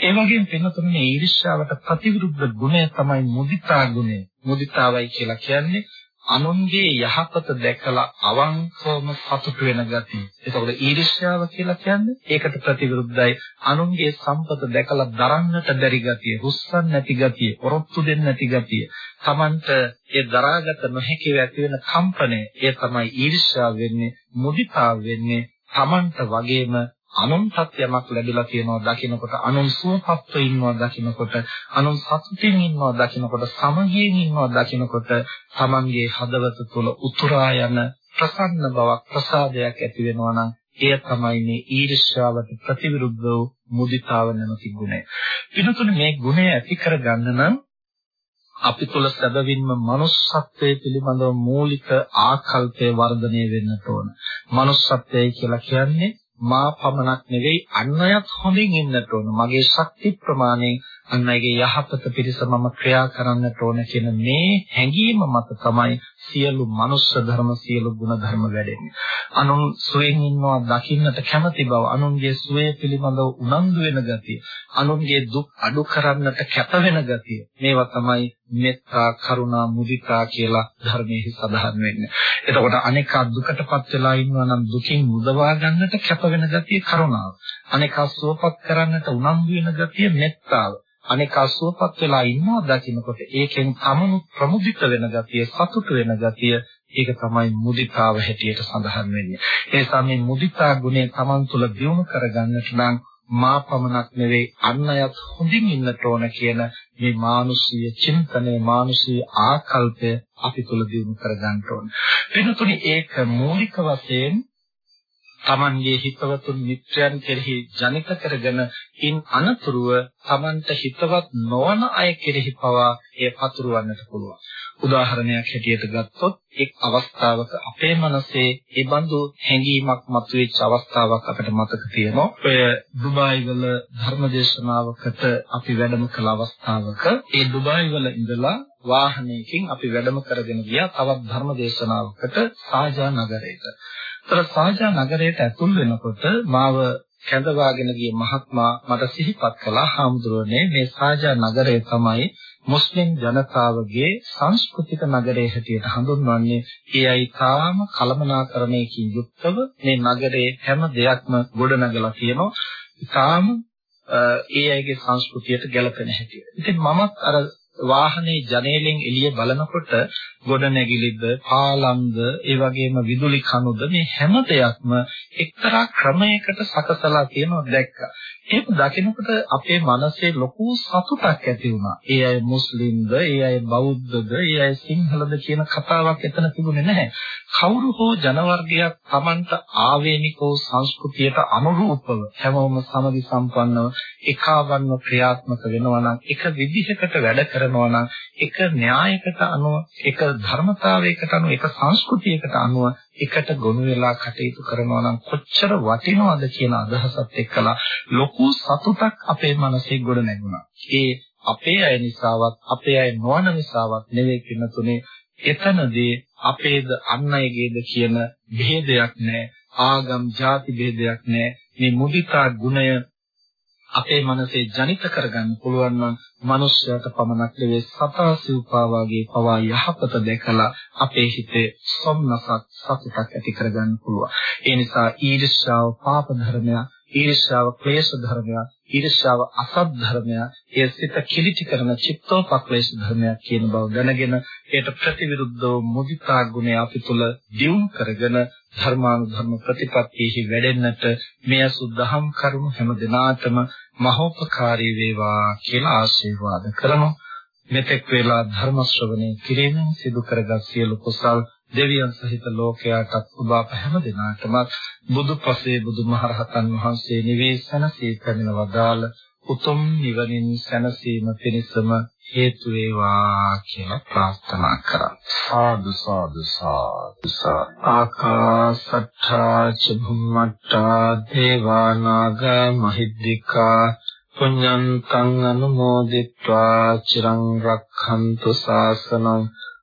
ඒ වගේම වෙනතුනේ ඊර්ෂ්‍යාවට ප්‍රතිවිරුද්ධ ගුණය තමයි මුදිතා ගුණය. මුදිතාවයි කියලා කියන්නේ අනුන්ගේ යහපත දැකලා අවංකවම සතුටු වෙන ගතිය. එතකොට ඊර්ෂ්‍යාව කියලා කියන්නේ ඒකට ප්‍රතිවිරුද්ධයි. අනුන්ගේ සම්පත දැකලා දරන්නට බැරි ගතිය, රුස්සන් නැති ගතිය, ඔරොත්තු දෙන්න නැති ගතිය. Tamanට ඒ දරාගත නොහැකිව ඇති වෙන කම්පනය, ඒ තමයි ඊර්ෂ්‍යාව වෙන්නේ, මුදිතාව වෙන්නේ. Tamanට වගේම අනුන්ටත් යමක් ලැබිලා තියෙනවා දකින්නකොට අනුන් සුවපත්ව ඉන්නවා දකින්නකොට අනුන් සතුටින් ඉන්නවා දකින්නකොට සමගියෙන් ඉන්නවා දකින්නකොට Tamanගේ හදවත තුළ උතුරා යන ප්‍රසන්න බවක් ප්‍රසාදයක් ඇති වෙනවා නම් එය තමයි මේ ඊර්ෂ්‍යාවට ප්‍රතිවිරුද්ධ වූ මුදිතාව නැමැති ගුණය. පිටුතුනේ මේ ගුණය ඇති කරගන්න නම් අපි තුල සැබවින්ම manussත්වයේ පිළිබඳව මූලික ආකල්පය වර්ධනය වෙන්නට ඕන. manussත්වය කියලා කියන්නේ මා පමණක් නෙවෙයි අන් අයත් හොඳින් ඉන්නට ඕන. මගේ ශක්ති ප්‍රමාණයෙන් අන් අයගේ යහපත පිණිස මම ක්‍රියා කරන්නට ඕන කියන මේ හැඟීම මත තමයි සියලු මනුෂ්‍ය ධර්ම සියලු ගුණ ධර්ම වැඩෙන්නේ. අනුන් සුවෙන් ඉන්නවා දකින්නට කැමති බව, අනුන්ගේ සුවය පිළිබඳව උනන්දු වෙන ගතිය, අනුන්ගේ දුක් අඩු කරන්නට කැප වෙන ගතිය. මේවා තමයි මෙත්තා, කරුණා, මුදිතා කියලා ධර්මයේ සඳහන් වෙන්නේ. එතකොට අනේකා දුකටපත් වෙලා ඉන්නවා නම් දුකින් මුදවා ගන්නට කැප වෙන ගතිය කරුණාව. අනේකා සුවපත් කරන්නට උනන්දු වෙන ගතිය මෙත්තාව. අනේකා සුවපත් වෙලා ඉන්නවා දකින්නකොට ඒකෙන් තමනු ප්‍රමුදිත වෙන ගතිය සතුට වෙන ගතිය ඒක තමයි මුදිතාව හැටියට සඳහන් වෙන්නේ. ඒ නිසා මේ මුදිතා ගුණය තමන් තුළ දියුණු කරගන්නට නම් මා පමණක් නෙවෙයි අන් අයත් හොඳින් ඉන්නට ඕන කියන මේ මානුෂීය චින්තනය මානුෂීය ආකල්පය අපි තුළ දියුණු කරගන්න ඕන. වෙනතුනි ඒක මූලික වශයෙන් තමන්ගේ හිතවතුන් මිත්‍රයන් කෙරෙහි ජනිත කරගෙන ඉන් අනතුරුව තමන්ට හිතවත් නොවන අය කෙරෙහි පවා එය පතුරවන්නට පුළුවන්. උදාහරණයක් හැටියට ගත්තොත් එක් අවස්ථාවක අපේ මනසේ ඒ බඳු හැඟීමක් මතුවෙච්ච අවස්ථාවක් අපිට මතක තියෙනවා. ඔය දුබායි වල ධර්මදේශනාවකට අපි වැඩම කළ අවස්ථාවක ඒ දුබායි වල ඉඳලා වාහනයකින් අපි වැඩම කරගෙන ගියා තවත් ධර්මදේශනාවකට සාජා නගරයට. ඒතර සාජා නගරයට ඇතුල් වෙනකොට මාව කැඳවාගෙන ගිය මහත්මයා මට සිහිපත් කළා හාමුදුරනේ මේ සාජා නගරය තමයි මුස්ලිම් ජනතාවගේ සංස්කෘතික නගරය හැටියට හඳුන්වන්නේ. ඒ අය තාම කලමනාකරණයකින් යුක්තව මේ නගරේ හැම දෙයක්ම ගොඩනගලා තියෙනවා. තාම ඒ අයගේ සංස්කෘතියට ගැලපෙන හැටියට. ඉතින් මමත් අර වාහනේ ජනේලෙන් එළිය බලනකොට ගොඩනැගිලිද පාලම්ද ඒ වගේම විදුලි කණුද මේ හැම දෙයක්ම එක්තරා ක්‍රමයකට සකසලා තියෙනවා දැක්කා. ඒක දකිනකොට අපේ මනසේ ලොකු සතුටක් ඇති වුණා. ඒ අය මුස්ලිම්ද, ඒ අය බෞද්ධද, ඒ අය සිංහලද කියන කතාවක් එතන තිබුණේ නැහැ. කවුරු හෝ ජනවර්ගයක් Tamanට ආවේනිකව සංස්කෘතියට අනුරූපව හැමෝම සමගි සම්පන්නව එකවන්ව ක්‍රියාත්මක වෙනවා නම් එක විදිහකට වැඩ කරනවා නම් එක න්‍යායකට අනුව එක ධර්මතාවයකට අනුව එක සංස්කෘතියකට අනුව එකට ගොනු වෙලා කටයුතු කරනවා නම් කොච්චර වටිනවද කියන අදහසත් එක්කලා ලොකු සතුටක් අපේ මනසේ ගොඩ නැගුණා. ඒ අපේ අය නිසාවත් අපේ අය නොවන නිසාවත් නෙවෙයි කියන තුනේ එතනදී අපේද අන් අයගේද කියන ભેදයක් නැහැ. ආගම් ಜಾති ભેදයක් නැහැ. මේ මුදිතා ගුණය අපේ මනසේ ජනිත කරගන්න පුළුවන් නම් මනුෂ්‍යයට පමණක් නෙවෙයි සතා සිව්පා වාගේ පවා යහපත දැකලා අපේ හිතේ සොම්නසක් සතුටක් ඇති කරගන්න පුළුවන්. ඒ නිසා ඊර්ෂ්‍යාව පාප ධර්මයක්, ඊර්ෂ්‍යාව ක්ලේශ ධර්මයක්, ඊර්ෂ්‍යාව අසත් ධර්මයක්, ඒ සිත කිලිටි කරන චිත්තෝපක්ලේශ ධර්මයක් කියන බව දැනගෙන ඒට ප්‍රතිවිරුද්ධව මුදිතා ගුණය අපි තුල දියුණු කරගෙන ධර්මානුධර්ම ප්‍රතිපත්තියෙහි වැඩෙන්නට මෙය සුද්ධහම් කරුණු හැම දිනාටම මහෝපකාරී වේවා කියලා ආශිර්වාද කරමු. මෙතෙක් වේලා ධර්ම ශ්‍රවණය කිරීමෙන් සිදු කරගත් සියලු කුසල් දෙවියන් සහිත ලෝකයාටත් ඔබ අප හැම දිනාටම බුදුපසේ බුදුමහරහතන් වහන්සේ නිවේසන සීකරන වදාළ උතුම් නිවනින් සැනසීම පිණිසම හේතු වේවා කියලා ප්‍රාර්ථනා කරා. සාදු සාදු සාදු ආකාසට්ඨා ච භුම්මට්ඨා දේවා නාග මහිද්దికා පුඤ්ඤන්තං අනුමෝදිත්වා චිරං රක්ඛන්තු ශාසනං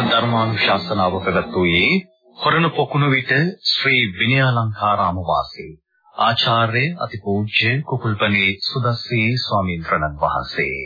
එම ධර්මානුශාසනාව පැවැත්වුවේ හොරණ පොකුණු විට ශ්‍රී විනයාලංකාරාම වාසී ආචාර්ය අතිපූජ්‍ය කුකුල්පනේ සුදස්සී ස්වාමීන් වහන්සේ.